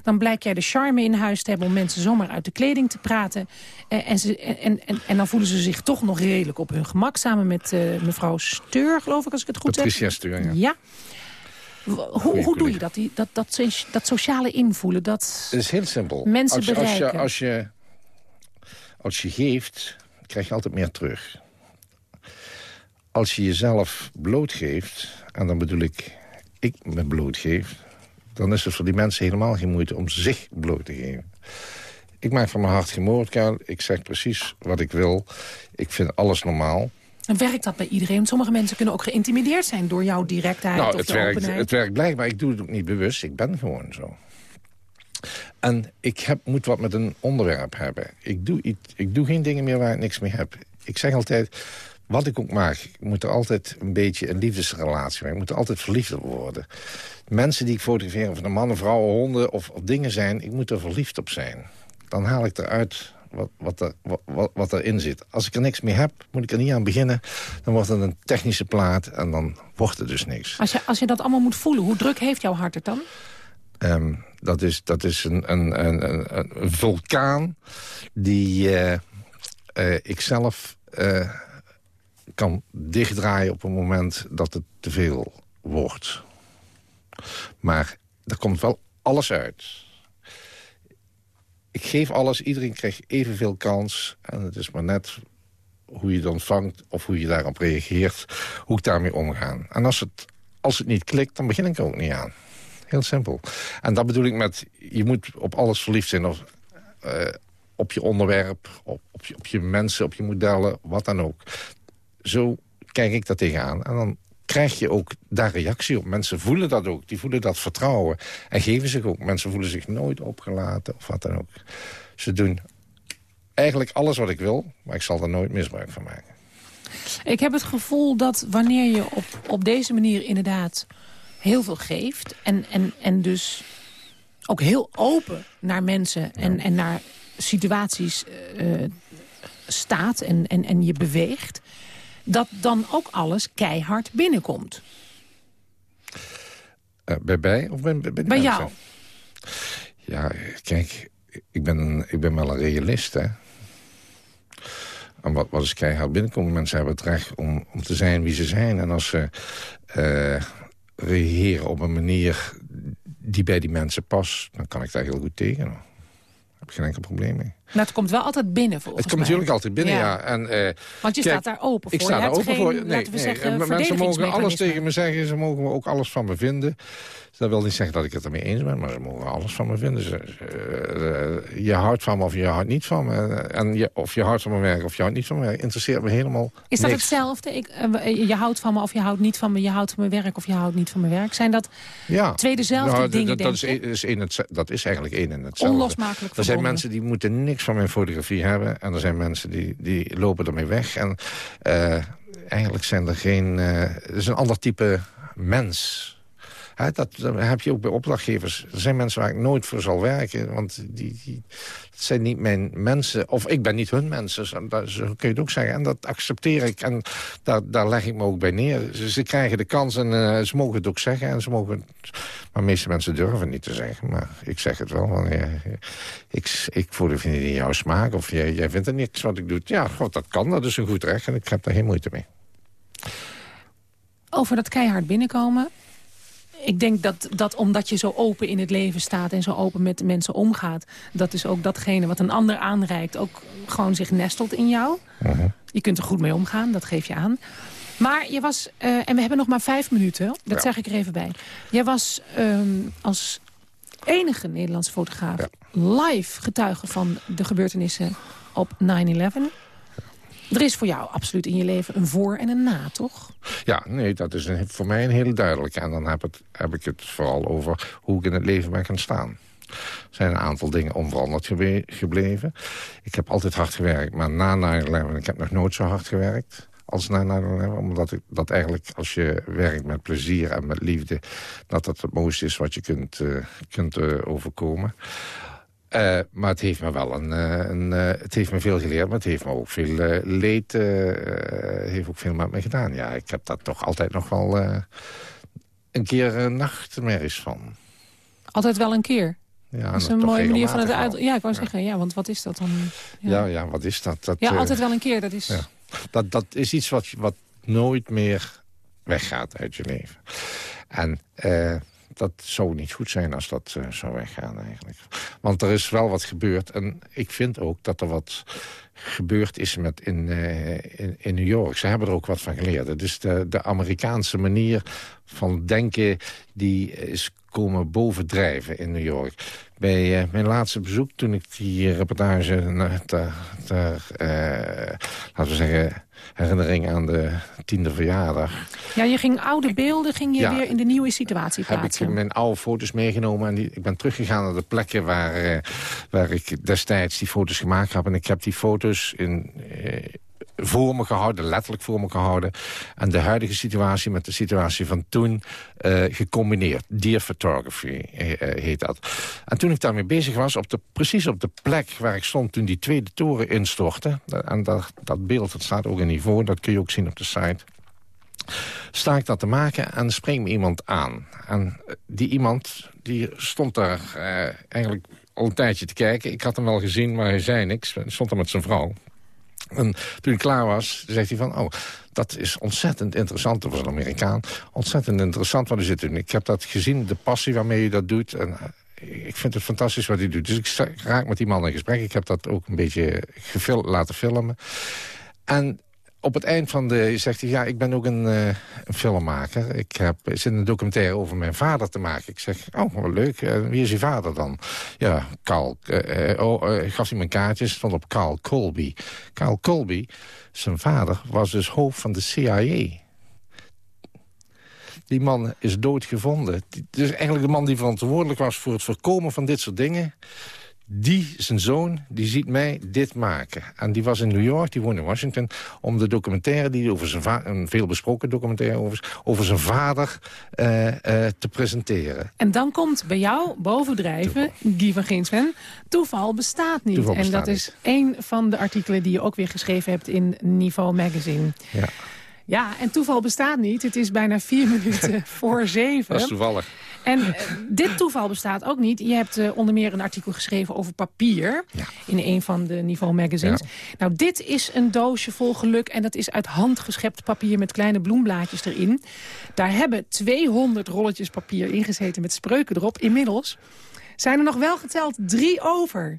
Dan blijkt jij de charme in huis te hebben om mensen zomaar uit de kleding te praten. Eh, en, ze, en, en, en dan voelen ze zich toch nog redelijk op hun gemak. Samen met eh, mevrouw Steur, geloof ik, als ik het goed Patricia heb. Steur, ja. Ja. Hoe, hoe doe je dat? Die, dat, dat? Dat sociale invoelen, dat... Het is heel simpel. Mensen als, je- als, je, bereiken. als, je, als je geeft, krijg je altijd meer terug. Als je jezelf blootgeeft, en dan bedoel ik, ik me blootgeef... dan is het voor die mensen helemaal geen moeite om zich bloot te geven. Ik maak van mijn hart geen moordkuil. Ik zeg precies wat ik wil. Ik vind alles normaal. En werkt dat bij iedereen? Sommige mensen kunnen ook geïntimideerd zijn door jouw directheid Nou, of het de werkt, openheid. het werkt blijkbaar. Ik doe het ook niet bewust. Ik ben gewoon zo. En ik heb, moet wat met een onderwerp hebben. Ik doe, iets, ik doe geen dingen meer waar ik niks mee heb. ik zeg altijd, wat ik ook maak... ik moet er altijd een beetje een liefdesrelatie mee. Ik moet er altijd verliefd op worden. Mensen die ik fotografeer, of een mannen, vrouwen, honden of, of dingen zijn... ik moet er verliefd op zijn. Dan haal ik eruit wat, wat, er, wat, wat erin zit. Als ik er niks mee heb, moet ik er niet aan beginnen. Dan wordt het een technische plaat en dan wordt het dus niks. Als je, als je dat allemaal moet voelen, hoe druk heeft jouw hart het dan? Ehm, dat is, dat is een, een, een, een vulkaan die uh, uh, ik zelf uh, kan dichtdraaien op het moment dat het te veel wordt. Maar er komt wel alles uit. Ik geef alles, iedereen krijgt evenveel kans. En het is maar net hoe je het ontvangt of hoe je daarop reageert... hoe ik daarmee omga. En als het, als het niet klikt, dan begin ik er ook niet aan. Heel simpel. En dat bedoel ik met, je moet op alles verliefd zijn. Of, uh, op je onderwerp, op, op, je, op je mensen, op je modellen, wat dan ook. Zo kijk ik daar tegenaan. En dan krijg je ook daar reactie op. Mensen voelen dat ook. Die voelen dat vertrouwen. En geven zich ook. Mensen voelen zich nooit opgelaten of wat dan ook. Ze doen eigenlijk alles wat ik wil, maar ik zal er nooit misbruik van maken. Ik heb het gevoel dat wanneer je op, op deze manier inderdaad heel veel geeft... en, en, en dus ook heel open naar mensen en, en naar situaties uh, staat en, en, en je beweegt... dat dan ook alles keihard binnenkomt. Uh, bij bij of bij, bij, bij jou? Ja, kijk, ik ben, een, ik ben wel een realist, hè. En wat, wat is keihard binnenkomen? Mensen hebben het recht om, om te zijn wie ze zijn. En als ze uh, reageren op een manier die bij die mensen past... dan kan ik daar heel goed tegen. Daar heb ik geen enkel probleem mee. Maar het komt wel altijd binnen, volgens Het komt mij. natuurlijk altijd binnen, ja. En, uh, Want je kijk, staat daar open voor. Ik sta daar open geen, voor. Nee, laten we nee, zeggen, mensen mogen alles tegen me zeggen. Ze mogen ook alles van me vinden. Dat wil niet zeggen dat ik het ermee eens ben, maar ze mogen alles van me vinden. Ze, uh, je houdt van me of je houdt niet van me. En je, of je houdt van mijn werk of je houdt niet van mijn werk. Interesseert me helemaal Is dat niks. hetzelfde? Ik, uh, je houdt van me of je houdt niet van me. Je houdt van mijn werk of je houdt niet van mijn werk. Zijn dat ja. twee dezelfde nou, dingen, dat, dat, is, is een, dat is eigenlijk één en hetzelfde. Onlosmakelijk Er zijn mensen die moeten niks van mijn fotografie hebben. En er zijn mensen die, die lopen ermee weg. En uh, eigenlijk zijn er geen... Het is een ander type mens. Dat, dat, heb je ook bij opdrachtgevers. Er zijn mensen waar ik nooit voor zal werken. Want die, die het zijn niet mijn mensen. Of ik ben niet hun mensen. Dat, zo kun je het ook zeggen. En dat accepteer ik. En daar, daar leg ik me ook bij neer. Ze, ze krijgen de kans en uh, ze mogen het ook zeggen. En ze mogen, maar de meeste mensen durven niet te zeggen. Maar ik zeg het wel. Want, ja, ik, ik voel het niet in jouw smaak. Of jij, jij vindt er niks wat ik doe. Ja, God, dat kan. Dat is een goed recht. En ik heb daar geen moeite mee. Over dat keihard binnenkomen ik denk dat, dat omdat je zo open in het leven staat... en zo open met mensen omgaat... dat is ook datgene wat een ander aanreikt... ook gewoon zich nestelt in jou. Uh -huh. Je kunt er goed mee omgaan, dat geef je aan. Maar je was... Uh, en we hebben nog maar vijf minuten, dat ja. zeg ik er even bij. Jij was um, als enige Nederlandse fotograaf... Ja. live getuige van de gebeurtenissen op 9-11... Er is voor jou absoluut in je leven een voor en een na, toch? Ja, nee, dat is voor mij een hele duidelijke. En dan heb, het, heb ik het vooral over hoe ik in het leven ben gaan staan. Er zijn een aantal dingen onveranderd gebleven. Ik heb altijd hard gewerkt, maar na 9-11... ik heb nog nooit zo hard gewerkt als na 9-11. Omdat ik, dat eigenlijk, als je werkt met plezier en met liefde... dat dat het mooiste is wat je kunt, uh, kunt uh, overkomen. Uh, maar het heeft me wel een, een uh, het heeft me veel geleerd, maar het heeft me ook veel uh, leed, heeft ook veel met me gedaan. Ja, ik heb daar toch altijd nog wel een keer nachtmerries van. Altijd wel een keer? Ja, dat is een mooie manier van het uit. Ja, ik wou ja. zeggen, ja, want wat is dat dan? Ja, ja, ja wat is dat? dat ja, altijd wel een keer. Dat is, ja. dat, dat is iets wat, wat nooit meer weggaat uit je leven. En dat zou niet goed zijn als dat uh, zou weggaan eigenlijk. Want er is wel wat gebeurd. En ik vind ook dat er wat gebeurd is met in, uh, in, New York. Ze hebben er ook wat van geleerd. Is de, de Amerikaanse manier van denken... die is komen bovendrijven in New York. Bij uh, mijn laatste bezoek, toen ik die reportage... ter, ter laten we zeggen herinnering aan de tiende verjaardag. Ja, je ging oude beelden ging je ja, weer in de nieuwe situatie plaatsen. Heb ik mijn oude foto's meegenomen en die, ik ben teruggegaan naar de plekken waar, uh, waar ik destijds die foto's gemaakt heb. En ik heb die foto's in, uh, voor me gehouden, letterlijk voor me gehouden. En de huidige situatie met de situatie van toen uh, gecombineerd. Deer photography heet dat. En toen ik daarmee bezig was, op de, precies op de plek waar ik stond... toen die tweede toren instortte... en dat, dat beeld dat staat ook in niveau, dat kun je ook zien op de site sta ik dat te maken en me iemand aan. En die iemand die stond daar eigenlijk al een tijdje te kijken. Ik had hem wel gezien, maar hij zei niks. Hij stond er met zijn vrouw. En toen ik klaar was, zegt hij van... oh, dat is ontzettend interessant. Dat was een Amerikaan. Ontzettend interessant wat u zit doen. Ik heb dat gezien, de passie waarmee u dat doet. En eh, ik vind het fantastisch wat hij doet. Dus ik raak met die man in gesprek. Ik heb dat ook een beetje laten filmen. En op het eind van de zegt hij, ja, ik ben ook een, uh, een filmmaker. Ik heb, zit een documentaire over mijn vader te maken. Ik zeg, oh, wat leuk. Uh, wie is je vader dan? Ja, Carl. Uh, oh, gaf hij mijn kaartjes, stond op Carl Colby. Carl Colby, zijn vader, was dus hoofd van de CIA. Die man is doodgevonden. Dus eigenlijk de man die verantwoordelijk was voor het voorkomen van dit soort dingen die, zijn zoon, die ziet mij dit maken. En die was in New York, die woont in Washington... om de documentaire, die over zijn een veelbesproken documentaire over, over zijn vader uh, uh, te presenteren. En dan komt bij jou bovendrijven, Guy van Ginsven... toeval bestaat niet. Toeval en dat niet. is één van de artikelen die je ook weer geschreven hebt in Niveau Magazine. Ja. Ja, en toeval bestaat niet. Het is bijna vier minuten voor zeven. Dat is toevallig. En uh, dit toeval bestaat ook niet. Je hebt uh, onder meer een artikel geschreven over papier... Ja. in een van de Niveau magazines. Ja. Nou, dit is een doosje vol geluk... en dat is uit hand geschept papier met kleine bloemblaadjes erin. Daar hebben 200 rolletjes papier ingezeten met spreuken erop. Inmiddels zijn er nog wel geteld drie over...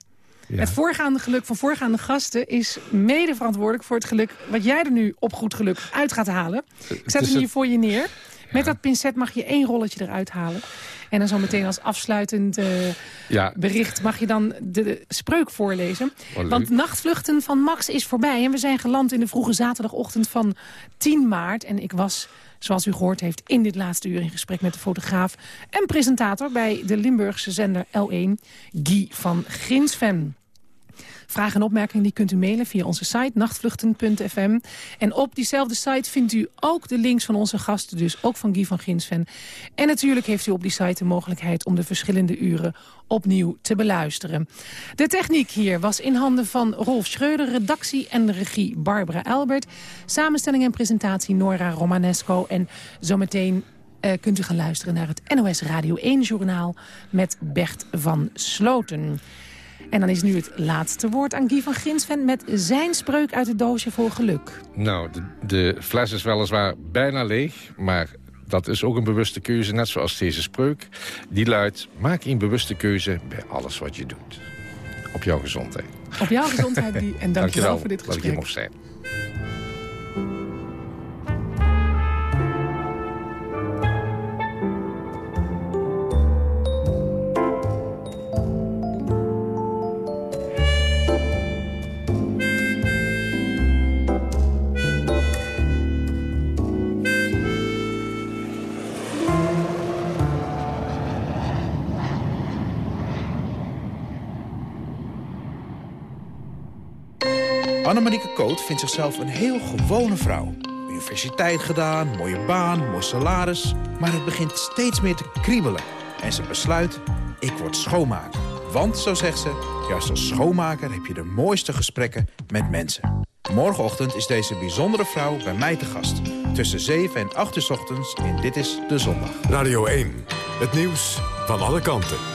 Ja. Het voorgaande geluk van voorgaande gasten is mede verantwoordelijk voor het geluk... wat jij er nu op goed geluk uit gaat halen. Ik zet hem hier voor je neer. Met dat pincet mag je één rolletje eruit halen. En dan zo meteen als afsluitend uh, ja. bericht mag je dan de, de spreuk voorlezen. Oh, Want Nachtvluchten van Max is voorbij. En we zijn geland in de vroege zaterdagochtend van 10 maart. En ik was, zoals u gehoord heeft, in dit laatste uur in gesprek met de fotograaf... en presentator bij de Limburgse zender L1, Guy van Ginsven. Vragen en opmerkingen die kunt u mailen via onze site nachtvluchten.fm. En op diezelfde site vindt u ook de links van onze gasten, dus ook van Guy van Ginsven. En natuurlijk heeft u op die site de mogelijkheid om de verschillende uren opnieuw te beluisteren. De techniek hier was in handen van Rolf Schreuder, redactie en regie Barbara Albert. Samenstelling en presentatie Nora Romanesco. En zometeen uh, kunt u gaan luisteren naar het NOS Radio 1-journaal met Bert van Sloten. En dan is nu het laatste woord aan Guy van Ginsven... met zijn spreuk uit het doosje voor geluk. Nou, de, de fles is weliswaar bijna leeg, maar dat is ook een bewuste keuze, net zoals deze spreuk. Die luidt, maak een bewuste keuze bij alles wat je doet. Op jouw gezondheid. Op jouw gezondheid, Guy. En dank je wel voor dit gesprek. dat ik hier mocht zijn. Annemarieke Koot vindt zichzelf een heel gewone vrouw. Universiteit gedaan, mooie baan, mooi salaris. Maar het begint steeds meer te kriebelen. En ze besluit, ik word schoonmaker. Want, zo zegt ze, juist als schoonmaker heb je de mooiste gesprekken met mensen. Morgenochtend is deze bijzondere vrouw bij mij te gast. Tussen 7 en 8 uur ochtends in Dit is de Zondag. Radio 1, het nieuws van alle kanten.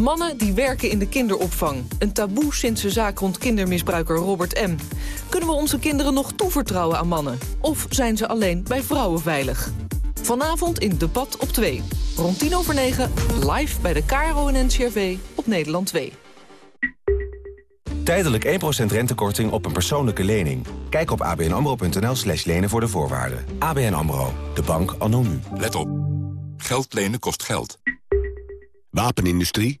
Mannen die werken in de kinderopvang. Een taboe sinds de zaak rond kindermisbruiker Robert M. Kunnen we onze kinderen nog toevertrouwen aan mannen? Of zijn ze alleen bij vrouwen veilig? Vanavond in Debat op 2. Rond 10 over 9, live bij de KRO en NCRV op Nederland 2. Tijdelijk 1% rentekorting op een persoonlijke lening. Kijk op abnamro.nl slash lenen voor de voorwaarden. ABN AMRO, de bank anno nu. Let op. Geld lenen kost geld. Wapenindustrie,